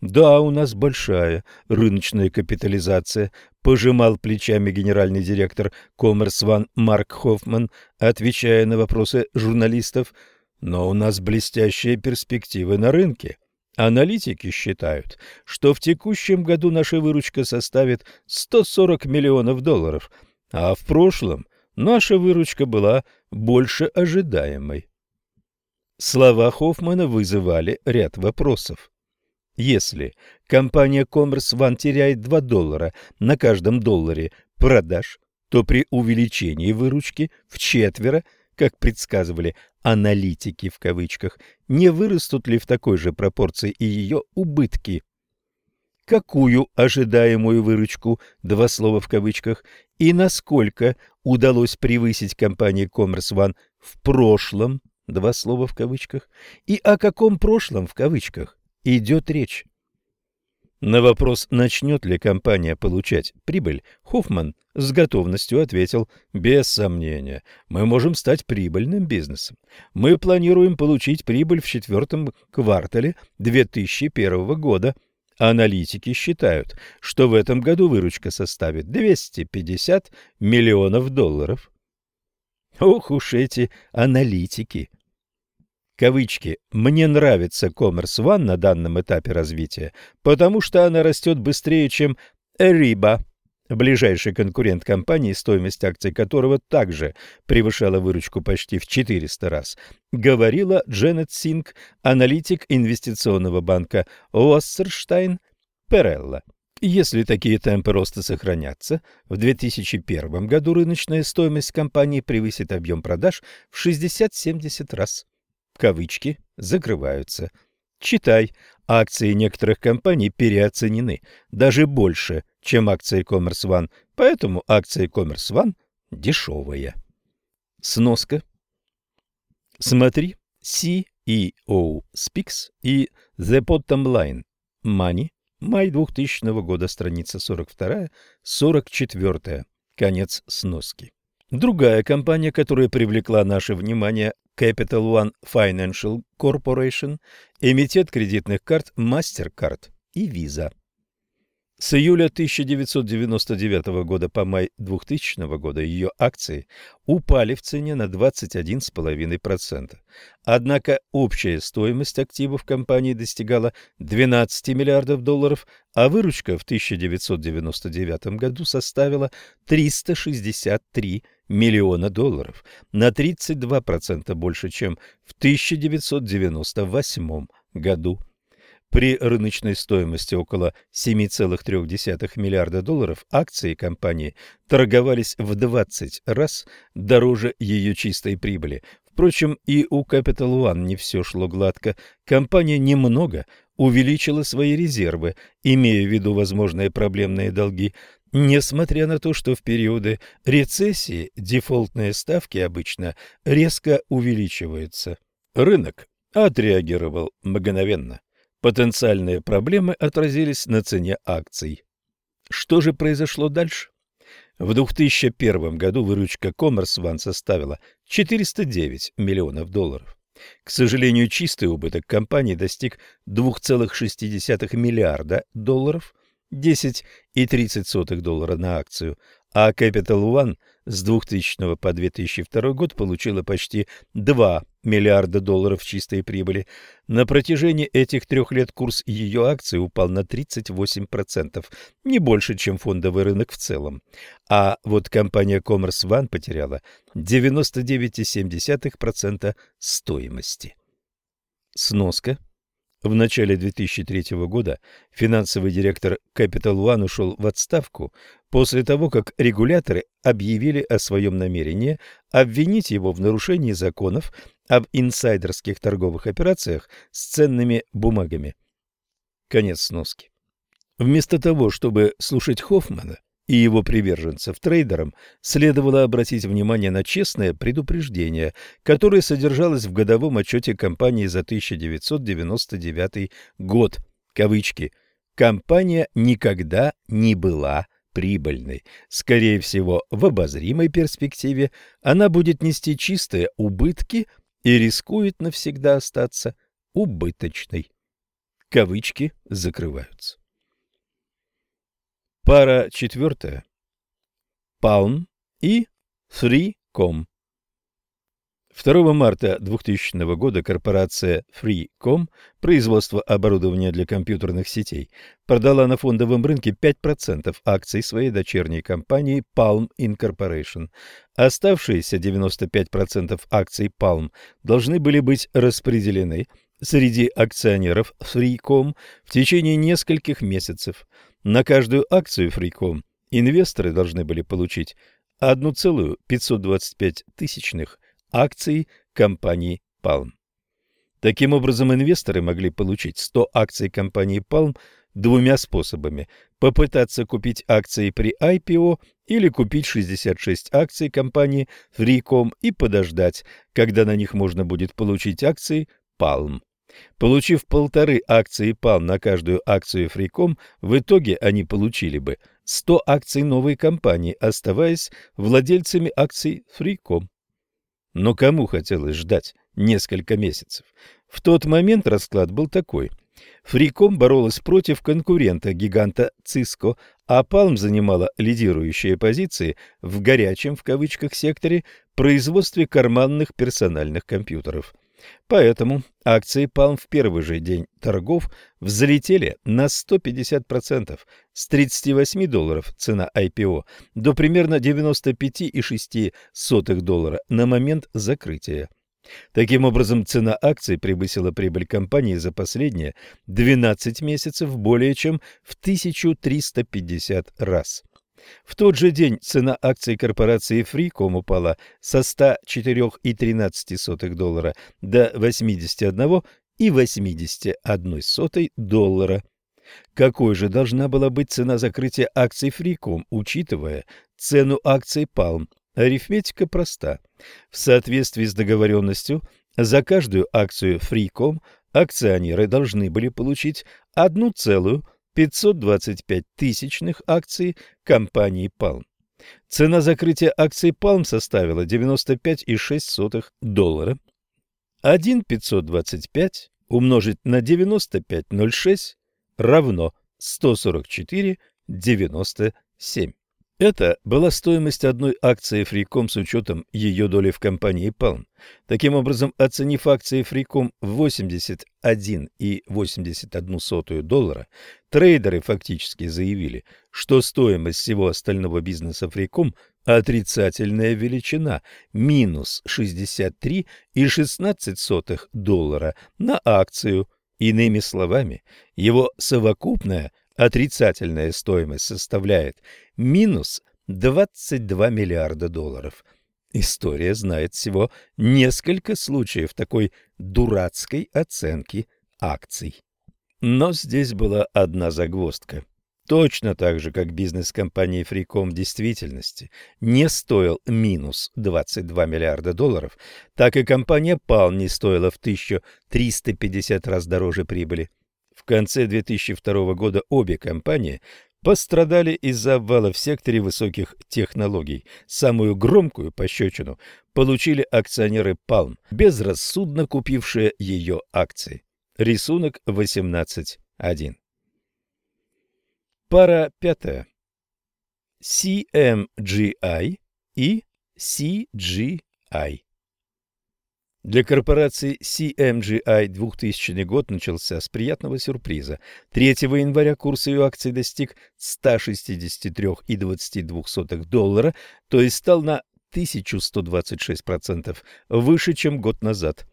Да, у нас большая рыночная капитализация, пожимал плечами генеральный директор One Марк Хоффман, отвечая на вопросы журналистов, но у нас блестящие перспективы на рынке. Аналитики считают, что в текущем году наша выручка составит 140 миллионов долларов, а в прошлом наша выручка была больше ожидаемой. Слова Хоффмана вызывали ряд вопросов. Если компания Commerce One теряет 2 доллара на каждом долларе продаж, то при увеличении выручки в четверо, как предсказывали «аналитики» в кавычках, не вырастут ли в такой же пропорции и ее убытки? Какую ожидаемую выручку, два слова в кавычках, и насколько удалось превысить компании Commerce One в прошлом, два слова в кавычках, и о каком прошлом в кавычках? Идет речь. На вопрос, начнет ли компания получать прибыль, Хоффман с готовностью ответил, без сомнения, мы можем стать прибыльным бизнесом. Мы планируем получить прибыль в четвертом квартале 2001 года. Аналитики считают, что в этом году выручка составит 250 миллионов долларов. Ох уж эти аналитики! Кавычки, «мне нравится Commerce One на данном этапе развития, потому что она растет быстрее, чем Эриба, ближайший конкурент компании, стоимость акций которого также превышала выручку почти в 400 раз, говорила Дженнет Синг, аналитик инвестиционного банка Уоссерштайн Перелла. Если такие темпы роста сохранятся, в 2001 году рыночная стоимость компании превысит объем продаж в 60-70 раз кавычки закрываются. Читай, акции некоторых компаний переоценены, даже больше, чем акции Commerce One, поэтому акции Commerce One дешевые. Сноска. Смотри CEO Speaks и The Bottom Line Money, май 2000 года, страница 42-44, конец сноски. Другая компания, которая привлекла наше внимание, Capital One Financial Corporation, эмитент кредитных карт MasterCard и Visa. С июля 1999 года по май 2000 года ее акции упали в цене на 21,5%. Однако общая стоимость активов компании достигала 12 миллиардов долларов, а выручка в 1999 году составила 363 миллиона долларов, на 32% больше, чем в 1998 году. При рыночной стоимости около 7,3 миллиарда долларов акции компании торговались в 20 раз дороже ее чистой прибыли. Впрочем, и у Capital One не все шло гладко. Компания немного увеличила свои резервы, имея в виду возможные проблемные долги, несмотря на то, что в периоды рецессии дефолтные ставки обычно резко увеличиваются. Рынок отреагировал мгновенно. Потенциальные проблемы отразились на цене акций. Что же произошло дальше? В 2001 году выручка Commerce One составила 409 миллионов долларов. К сожалению, чистый убыток компании достиг 2,6 миллиарда долларов, 10,30 доллара на акцию, а Capital One с 2000 по 2002 год получила почти 2 миллиарда долларов чистой прибыли. На протяжении этих трех лет курс ее акций упал на 38%, не больше, чем фондовый рынок в целом. А вот компания Commerce One потеряла 99,7% стоимости. Сноска в начале 2003 года финансовый директор Capital One ушел в отставку после того, как регуляторы объявили о своем намерении обвинить его в нарушении законов об инсайдерских торговых операциях с ценными бумагами. Конец сноски. Вместо того, чтобы слушать Хоффмана, и его приверженцев трейдерам следовало обратить внимание на честное предупреждение, которое содержалось в годовом отчете компании за 1999 год. Кавычки. Компания никогда не была прибыльной. Скорее всего, в обозримой перспективе она будет нести чистые убытки и рискует навсегда остаться убыточной. Кавычки закрываются. Пара четвертая. Palm и Free.com. 2 марта 2000 года корпорация Free.com, производство оборудования для компьютерных сетей, продала на фондовом рынке 5% акций своей дочерней компании Palm Incorporation. Оставшиеся 95% акций Palm должны были быть распределены среди акционеров Free.com в течение нескольких месяцев. На каждую акцию Фриком инвесторы должны были получить 1,525 тысячных акций компании Palm. Таким образом, инвесторы могли получить 100 акций компании Palm двумя способами – попытаться купить акции при IPO или купить 66 акций компании Freecom и подождать, когда на них можно будет получить акции Palm. Получив полторы акции ПАМ на каждую акцию Фриком, в итоге они получили бы 100 акций новой компании, оставаясь владельцами акций Фриком. Но кому хотелось ждать несколько месяцев? В тот момент расклад был такой. Фриком боролась против конкурента гиганта Циско, а Палм занимала лидирующие позиции в «горячем» в кавычках секторе производстве карманных персональных компьютеров – Поэтому акции Palm в первый же день торгов взлетели на 150%, с 38 долларов цена IPO до примерно 95,6 доллара на момент закрытия. Таким образом, цена акций превысила прибыль компании за последние 12 месяцев более чем в 1350 раз. В тот же день цена акций корпорации Freecom упала со 104,13 доллара до 81,81 доллара. Какой же должна была быть цена закрытия акций Freecom, учитывая цену акций Palm? Арифметика проста. В соответствии с договоренностью, за каждую акцию Freecom акционеры должны были получить одну целую 525 тысячных акций компании Palm. Цена закрытия акций Palm составила 95,6 доллара. 1,525 умножить на 95,06 равно 144,97. Это была стоимость одной акции Фриком с учетом ее доли в компании Palm. Таким образом, оценив акции Фриком в 81,81 доллара, трейдеры фактически заявили, что стоимость всего остального бизнеса Фриком отрицательная величина – минус 63,16 доллара на акцию. Иными словами, его совокупная отрицательная стоимость составляет минус 22 миллиарда долларов. История знает всего несколько случаев такой дурацкой оценки акций. Но здесь была одна загвоздка. Точно так же, как бизнес компании Freecom в действительности не стоил минус 22 миллиарда долларов, так и компания PAL не стоила в 1350 раз дороже прибыли. В конце 2002 года обе компании пострадали из-за обвала в секторе высоких технологий. Самую громкую пощечину получили акционеры Palm, безрассудно купившие ее акции. Рисунок 18.1. Пара пятая. CMGI и CGI. Для корпорации CMGI 2000 год начался с приятного сюрприза. 3 января курс ее акций достиг 163,22 доллара, то есть стал на 1126% выше, чем год назад.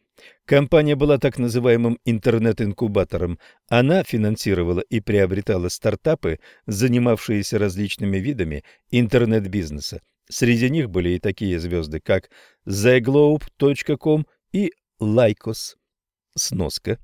Компания была так называемым интернет-инкубатором. Она финансировала и приобретала стартапы, занимавшиеся различными видами интернет-бизнеса. Среди них были и такие звезды, как TheGlobe.com и Lycos. Сноска.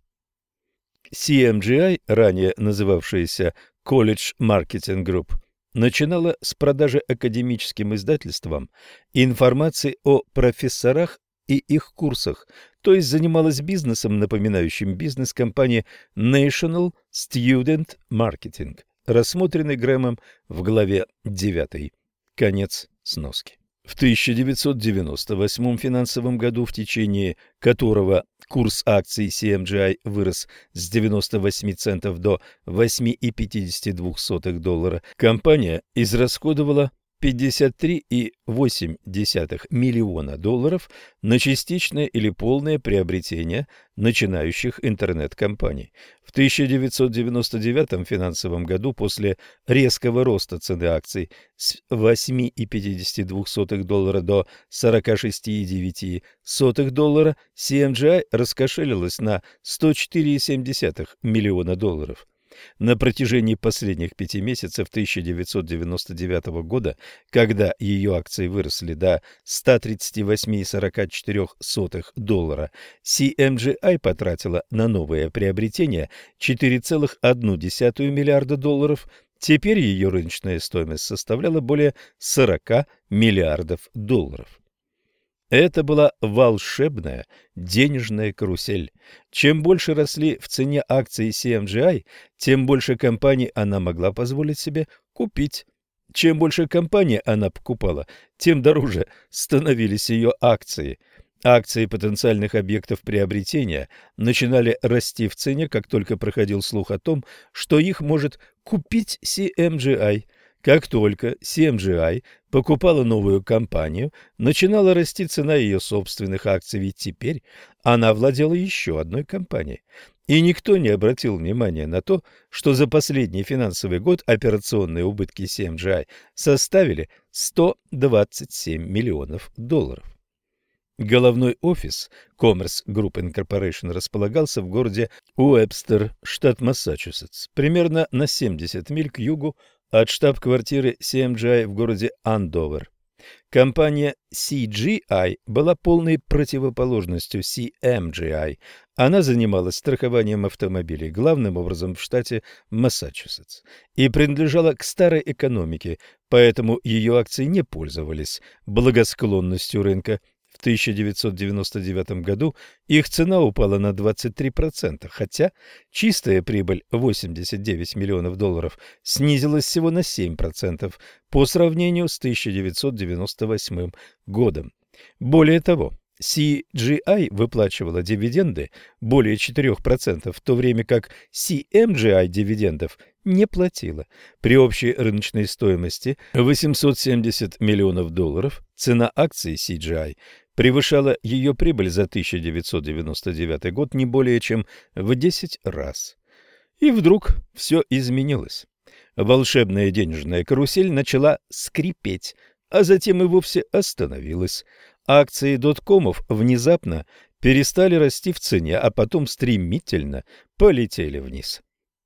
CMGI, ранее называвшаяся College Marketing Group, начинала с продажи академическим издательствам информации о профессорах и их курсах, то есть занималась бизнесом, напоминающим бизнес компании National Student Marketing, рассмотренный Грэмом в главе 9. Конец сноски. В 1998 финансовом году, в течение которого курс акций CMGI вырос с 98 центов до 8,52 доллара, компания израсходовала 53,8 миллиона долларов на частичное или полное приобретение начинающих интернет-компаний. В 1999 финансовом году после резкого роста цены акций с 8,52 доллара до 46,9 доллара CMGI раскошелилась на 104,7 миллиона долларов. На протяжении последних пяти месяцев 1999 года, когда ее акции выросли до 138,44 доллара, CMGI потратила на новое приобретение 4,1 миллиарда долларов, Теперь ее рыночная стоимость составляла более 40 миллиардов долларов. Это была волшебная денежная карусель. Чем больше росли в цене акции CMGI, тем больше компаний она могла позволить себе купить. Чем больше компаний она покупала, тем дороже становились ее акции. Акции потенциальных объектов приобретения начинали расти в цене, как только проходил слух о том, что их может купить CMGI – как только CMGI покупала новую компанию, начинала расти цена ее собственных акций, ведь теперь она владела еще одной компанией. И никто не обратил внимания на то, что за последний финансовый год операционные убытки CMGI составили 127 миллионов долларов. Головной офис Commerce Group Incorporation располагался в городе Уэбстер, штат Массачусетс, примерно на 70 миль к югу от штаб-квартиры CMGI в городе Андовер. Компания CGI была полной противоположностью CMGI. Она занималась страхованием автомобилей, главным образом в штате Массачусетс, и принадлежала к старой экономике, поэтому ее акции не пользовались благосклонностью рынка. В 1999 году их цена упала на 23%, хотя чистая прибыль 89 миллионов долларов снизилась всего на 7% по сравнению с 1998 годом. Более того, CGI выплачивала дивиденды более 4%, в то время как CMGI дивидендов не платила. При общей рыночной стоимости 870 миллионов долларов цена акций CGI превышала ее прибыль за 1999 год не более чем в 10 раз. И вдруг все изменилось. Волшебная денежная карусель начала скрипеть, а затем и вовсе остановилась. Акции доткомов внезапно перестали расти в цене, а потом стремительно полетели вниз.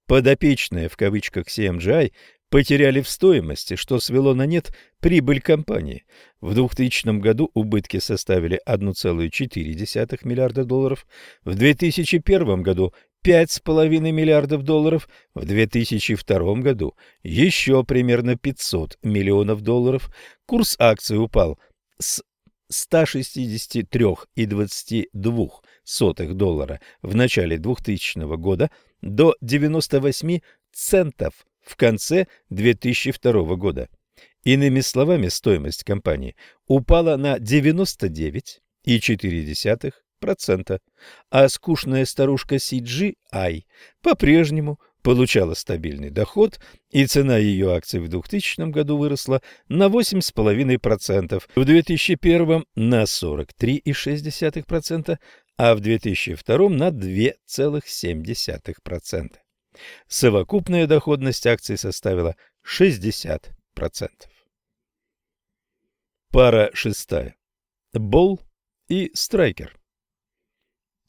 Подопечные в кавычках CMGI потеряли в стоимости, что свело на нет прибыль компании. В 2000 году убытки составили 1,4 миллиарда долларов, в 2001 году 5,5 миллиардов долларов, в 2002 году еще примерно 500 миллионов долларов. Курс акций упал с 163,22 доллара в начале 2000 года до 98 центов в конце 2002 года. Иными словами, стоимость компании упала на 99,4%, а скучная старушка CGI по-прежнему получала стабильный доход, и цена ее акций в 2000 году выросла на 8,5%, в 2001 на 43,6%, а в 2002 на 2,7%. Совокупная доходность акций составила 60%. Пара шестая. Болл и Страйкер.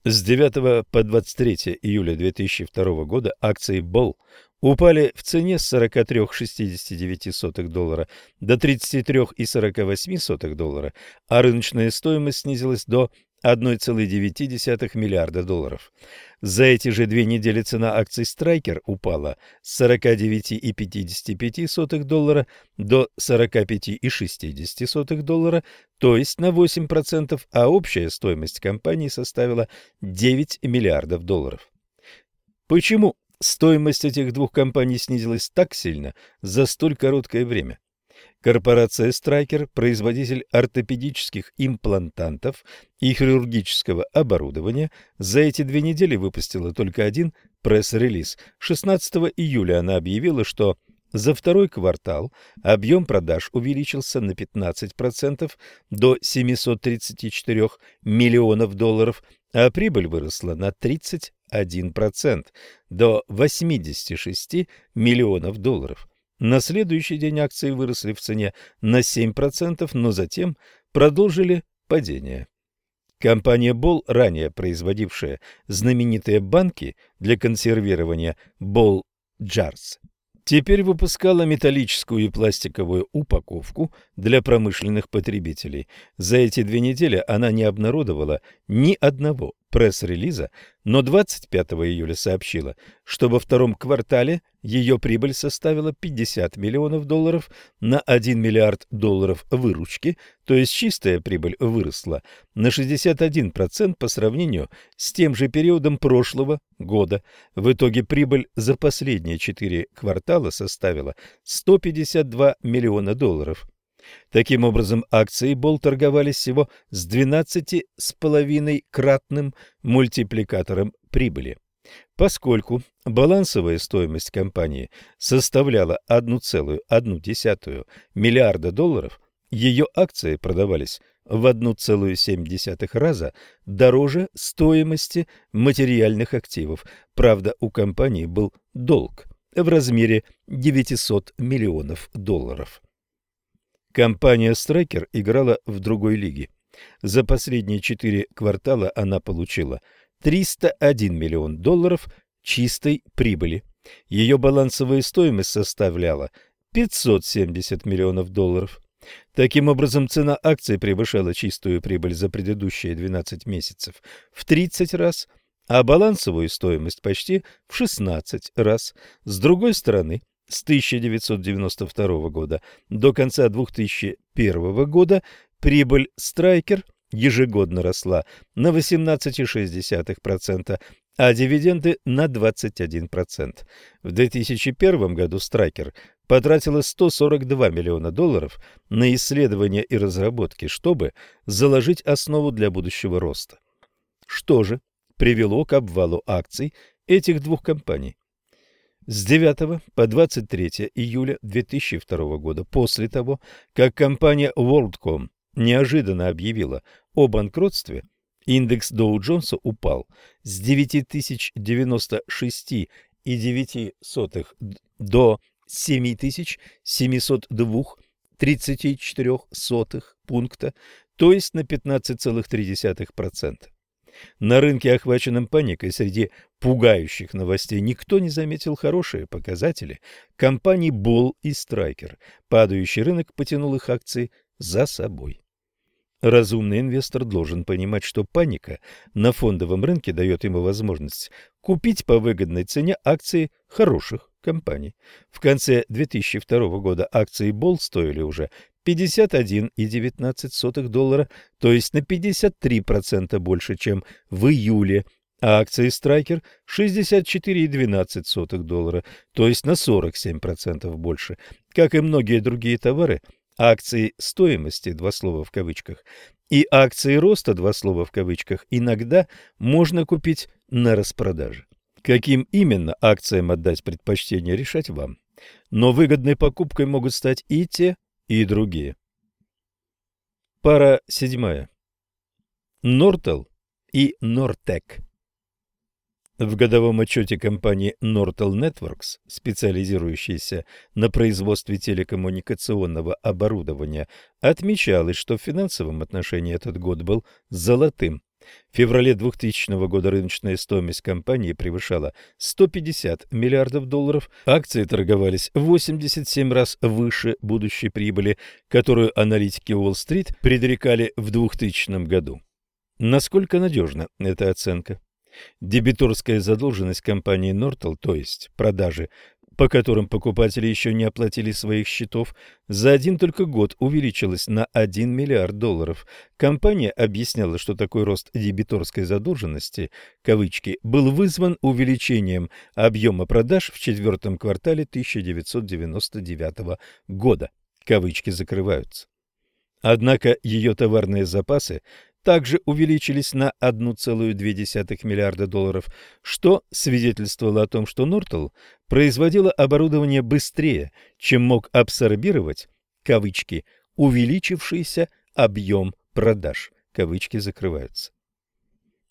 С 9 по 23 июля 2002 года акции Болл упали в цене с 43,69 доллара до 33,48 доллара, а рыночная стоимость снизилась до 1,9 миллиарда долларов. За эти же две недели цена акций Страйкер упала с 49,55 доллара до 45,60 доллара, то есть на 8%, а общая стоимость компании составила 9 миллиардов долларов. Почему стоимость этих двух компаний снизилась так сильно за столь короткое время? Корпорация «Страйкер», производитель ортопедических имплантантов и хирургического оборудования, за эти две недели выпустила только один пресс-релиз. 16 июля она объявила, что за второй квартал объем продаж увеличился на 15% до 734 миллионов долларов, а прибыль выросла на 31% до 86 миллионов долларов. На следующий день акции выросли в цене на 7%, но затем продолжили падение. Компания Ball, ранее производившая знаменитые банки для консервирования Ball Jars, теперь выпускала металлическую и пластиковую упаковку для промышленных потребителей. За эти две недели она не обнародовала ни одного пресс-релиза, но 25 июля сообщила, что во втором квартале ее прибыль составила 50 миллионов долларов на 1 миллиард долларов выручки, то есть чистая прибыль выросла на 61% по сравнению с тем же периодом прошлого года. В итоге прибыль за последние 4 квартала составила 152 миллиона долларов. Таким образом, акции Бол торговались всего с 12,5-кратным мультипликатором прибыли. Поскольку балансовая стоимость компании составляла 1,1 миллиарда долларов, ее акции продавались в 1,7 раза дороже стоимости материальных активов. Правда, у компании был долг в размере 900 миллионов долларов. Компания «Страйкер» играла в другой лиге. За последние четыре квартала она получила 301 миллион долларов чистой прибыли. Ее балансовая стоимость составляла 570 миллионов долларов. Таким образом, цена акций превышала чистую прибыль за предыдущие 12 месяцев в 30 раз, а балансовую стоимость почти в 16 раз. С другой стороны, с 1992 года до конца 2001 года прибыль «Страйкер» ежегодно росла на 18,6%, а дивиденды на 21%. В 2001 году «Страйкер» потратила 142 миллиона долларов на исследования и разработки, чтобы заложить основу для будущего роста. Что же привело к обвалу акций этих двух компаний? С 9 по 23 июля 2002 года, после того, как компания WorldCom неожиданно объявила о банкротстве, индекс Доу Джонса упал с 9096,9 до 7702,34 пункта, то есть на 15,3%. На рынке, охваченном паникой, среди пугающих новостей никто не заметил хорошие показатели компаний Bull и Striker. Падающий рынок потянул их акции за собой. Разумный инвестор должен понимать, что паника на фондовом рынке дает ему возможность купить по выгодной цене акции хороших компаний. В конце 2002 года акции Bull стоили уже 51,19 доллара, то есть на 53% больше, чем в июле, а акции Страйкер 64,12 доллара, то есть на 47% больше. Как и многие другие товары, акции стоимости, два слова в кавычках, и акции роста, два слова в кавычках, иногда можно купить на распродаже. Каким именно акциям отдать предпочтение, решать вам. Но выгодной покупкой могут стать и те, и другие. Пара седьмая. Нортел и Нортек. В годовом отчете компании Nortel Networks, специализирующейся на производстве телекоммуникационного оборудования, отмечалось, что в финансовом отношении этот год был золотым. В феврале 2000 года рыночная стоимость компании превышала 150 миллиардов долларов, акции торговались 87 раз выше будущей прибыли, которую аналитики Уолл-стрит предрекали в 2000 году. Насколько надежна эта оценка? Дебиторская задолженность компании Nortel, то есть продажи, по которым покупатели еще не оплатили своих счетов, за один только год увеличилась на 1 миллиард долларов. Компания объясняла, что такой рост дебиторской задолженности, кавычки, был вызван увеличением объема продаж в четвертом квартале 1999 года. Кавычки закрываются. Однако ее товарные запасы также увеличились на 1,2 миллиарда долларов, что свидетельствовало о том, что Нортл производила оборудование быстрее, чем мог абсорбировать, кавычки, увеличившийся объем продаж, кавычки закрываются.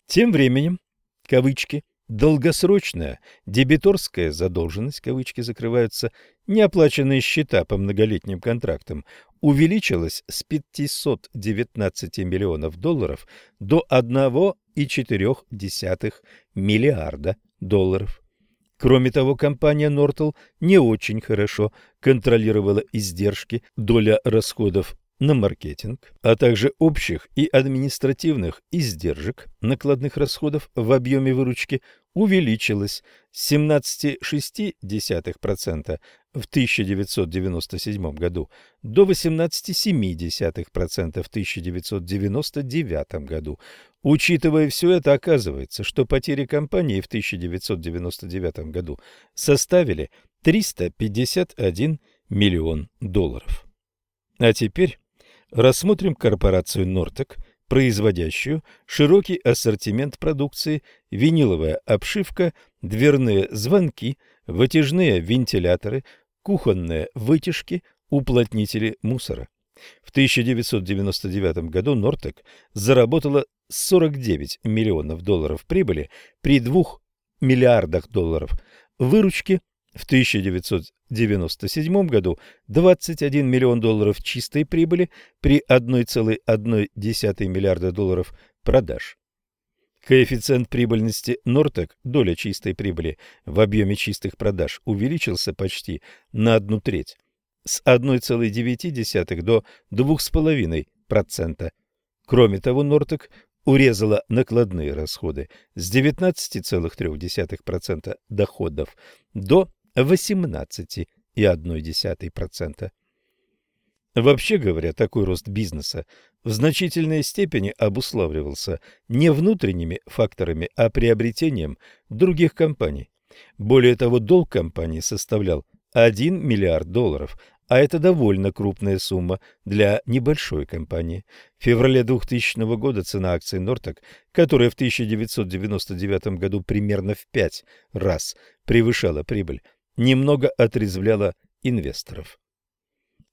Тем временем, кавычки, Долгосрочная дебиторская задолженность, кавычки закрываются, неоплаченные счета по многолетним контрактам увеличилась с 519 миллионов долларов до 1,4 миллиарда долларов. Кроме того, компания Nortel не очень хорошо контролировала издержки, доля расходов на маркетинг, а также общих и административных издержек накладных расходов в объеме выручки увеличилась с 17,6% в 1997 году до 18,7% в 1999 году. Учитывая все это, оказывается, что потери компании в 1999 году составили 351 миллион долларов. А теперь Рассмотрим корпорацию Нортек, производящую широкий ассортимент продукции, виниловая обшивка, дверные звонки, вытяжные вентиляторы, кухонные вытяжки, уплотнители мусора. В 1999 году Нортек заработала 49 миллионов долларов прибыли при 2 миллиардах долларов выручки в 1997 году 21 миллион долларов чистой прибыли при 1,1 миллиарда долларов продаж. Коэффициент прибыльности Нортек, доля чистой прибыли в объеме чистых продаж, увеличился почти на одну треть, с 1,9 до 2,5%. Кроме того, Нортек урезала накладные расходы с 19,3% доходов до 18,1%. Вообще говоря, такой рост бизнеса в значительной степени обуславливался не внутренними факторами, а приобретением других компаний. Более того, долг компании составлял 1 миллиард долларов, а это довольно крупная сумма для небольшой компании. В феврале 2000 года цена акций Нортек, которая в 1999 году примерно в 5 раз превышала прибыль, немного отрезвляла инвесторов.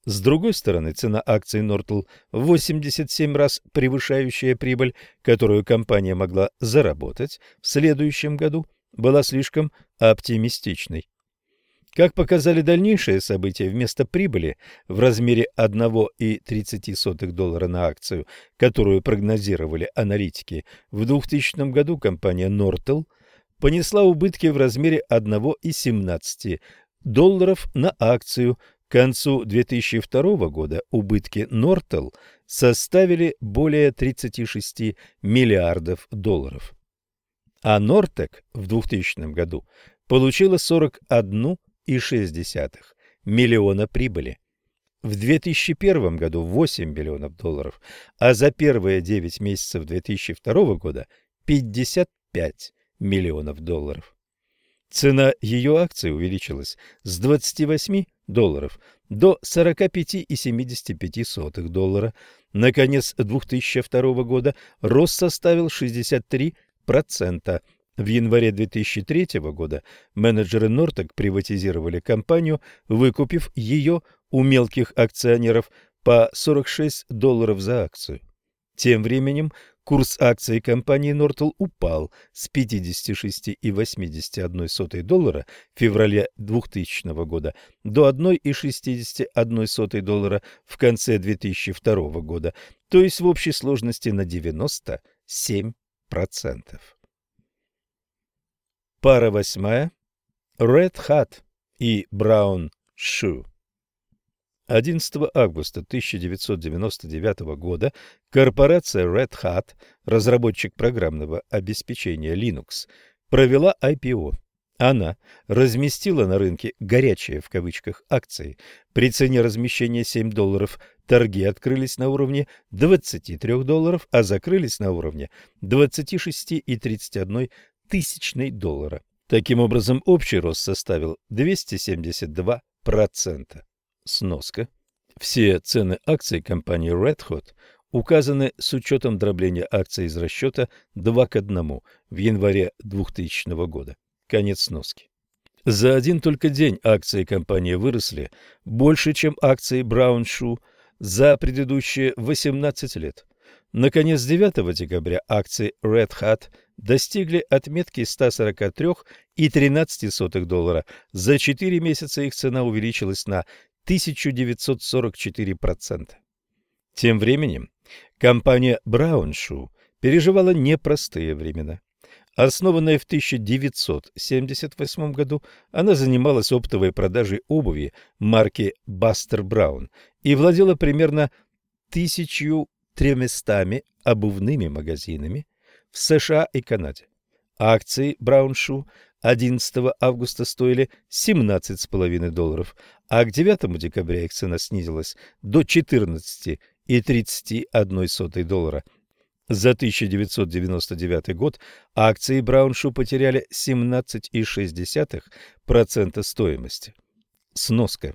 С другой стороны, цена акций Nortel 87 раз превышающая прибыль, которую компания могла заработать в следующем году, была слишком оптимистичной. Как показали дальнейшие события, вместо прибыли в размере 1,30 доллара на акцию, которую прогнозировали аналитики, в 2000 году компания Nortel понесла убытки в размере 1,17 долларов на акцию. К концу 2002 года убытки Nortel составили более 36 миллиардов долларов. А Nortec в 2000 году получила 41 2,6 миллиона прибыли. В 2001 году 8 миллионов долларов, а за первые 9 месяцев 2002 года 55 миллионов долларов. Цена ее акций увеличилась с 28 долларов до 45,75 доллара. На конец 2002 года рост составил 63%, в январе 2003 года менеджеры Нортек приватизировали компанию, выкупив ее у мелких акционеров по 46 долларов за акцию. Тем временем курс акций компании Нортел упал с 56,81 доллара в феврале 2000 года до 1,61 доллара в конце 2002 года, то есть в общей сложности на 97%. Пара восьмая. Red Hat и Brown Shoe. 11 августа 1999 года корпорация Red Hat, разработчик программного обеспечения Linux, провела IPO. Она разместила на рынке «горячие» в кавычках акции. При цене размещения 7 долларов торги открылись на уровне 23 долларов, а закрылись на уровне 26,31 тысячной доллара. Таким образом, общий рост составил 272%. Сноска. Все цены акций компании Red Hot указаны с учетом дробления акций из расчета 2 к 1 в январе 2000 года. Конец сноски. За один только день акции компании выросли больше, чем акции Brown Shoe за предыдущие 18 лет. Наконец, 9 декабря акции Red Hat достигли отметки 143,13 доллара. За 4 месяца их цена увеличилась на 1944%. Тем временем компания Брауншу переживала непростые времена. Основанная в 1978 году, она занималась оптовой продажей обуви марки Бастер Браун и владела примерно тысячу тремястами обувными магазинами в США и Канаде. Акции Брауншу 11 августа стоили 17,5 долларов, а к 9 декабря их цена снизилась до 14,31 доллара. За 1999 год акции Брауншу потеряли 17,6% стоимости. Сноска.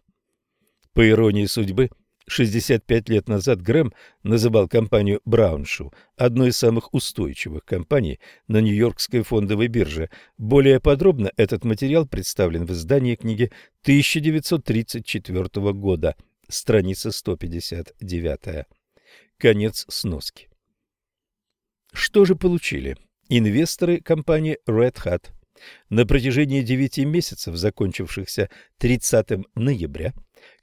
По иронии судьбы, 65 лет назад Грэм называл компанию Брауншу одной из самых устойчивых компаний на Нью-Йоркской фондовой бирже. Более подробно этот материал представлен в издании книги 1934 года, страница 159. Конец сноски. Что же получили инвесторы компании Red Hat? На протяжении 9 месяцев, закончившихся 30 ноября,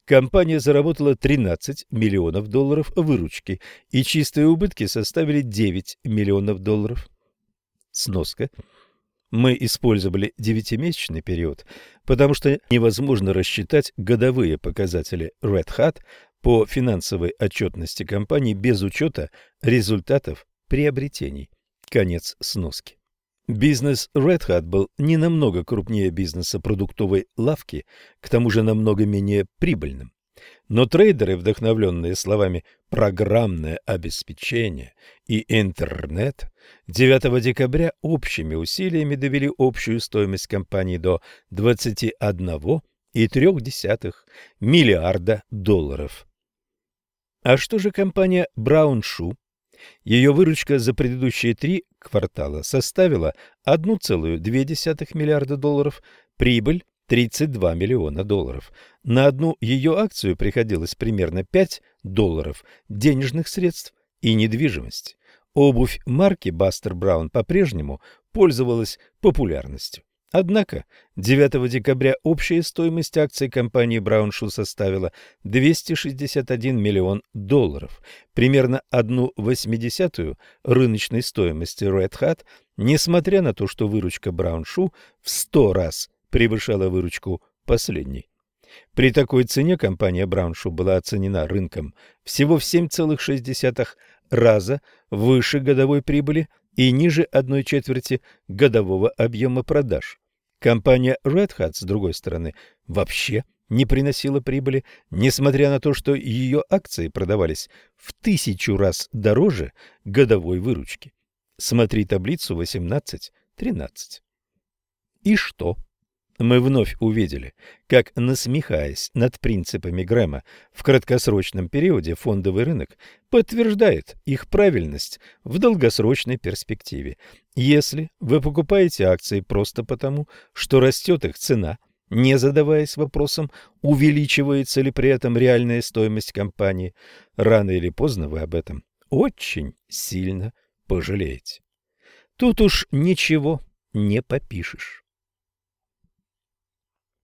компания заработала 13 миллионов долларов выручки, и чистые убытки составили 9 миллионов долларов. Сноска. Мы использовали девятимесячный период, потому что невозможно рассчитать годовые показатели Red Hat по финансовой отчетности компании без учета результатов приобретений. Конец сноски. Бизнес Red Hat был не намного крупнее бизнеса продуктовой лавки, к тому же намного менее прибыльным. Но трейдеры, вдохновленные словами «программное обеспечение» и «интернет», 9 декабря общими усилиями довели общую стоимость компании до 21,3 миллиарда долларов. А что же компания Brown Shoe? Ее выручка за предыдущие три квартала составила 1,2 миллиарда долларов, прибыль 32 миллиона долларов. На одну ее акцию приходилось примерно 5 долларов денежных средств и недвижимость. Обувь марки Бастер Браун по-прежнему пользовалась популярностью. Однако 9 декабря общая стоимость акций компании Брауншу составила 261 миллион долларов, примерно одну восьмидесятую рыночной стоимости Red Hat, несмотря на то, что выручка Брауншу в 100 раз превышала выручку последней. При такой цене компания Брауншу была оценена рынком всего в 7,6 раза выше годовой прибыли и ниже одной четверти годового объема продаж. Компания Red Hat, с другой стороны, вообще не приносила прибыли, несмотря на то, что ее акции продавались в тысячу раз дороже годовой выручки. Смотри таблицу 18.13. И что? Мы вновь увидели, как, насмехаясь над принципами Грэма, в краткосрочном периоде фондовый рынок подтверждает их правильность в долгосрочной перспективе. Если вы покупаете акции просто потому, что растет их цена, не задаваясь вопросом, увеличивается ли при этом реальная стоимость компании, рано или поздно вы об этом очень сильно пожалеете. Тут уж ничего не попишешь.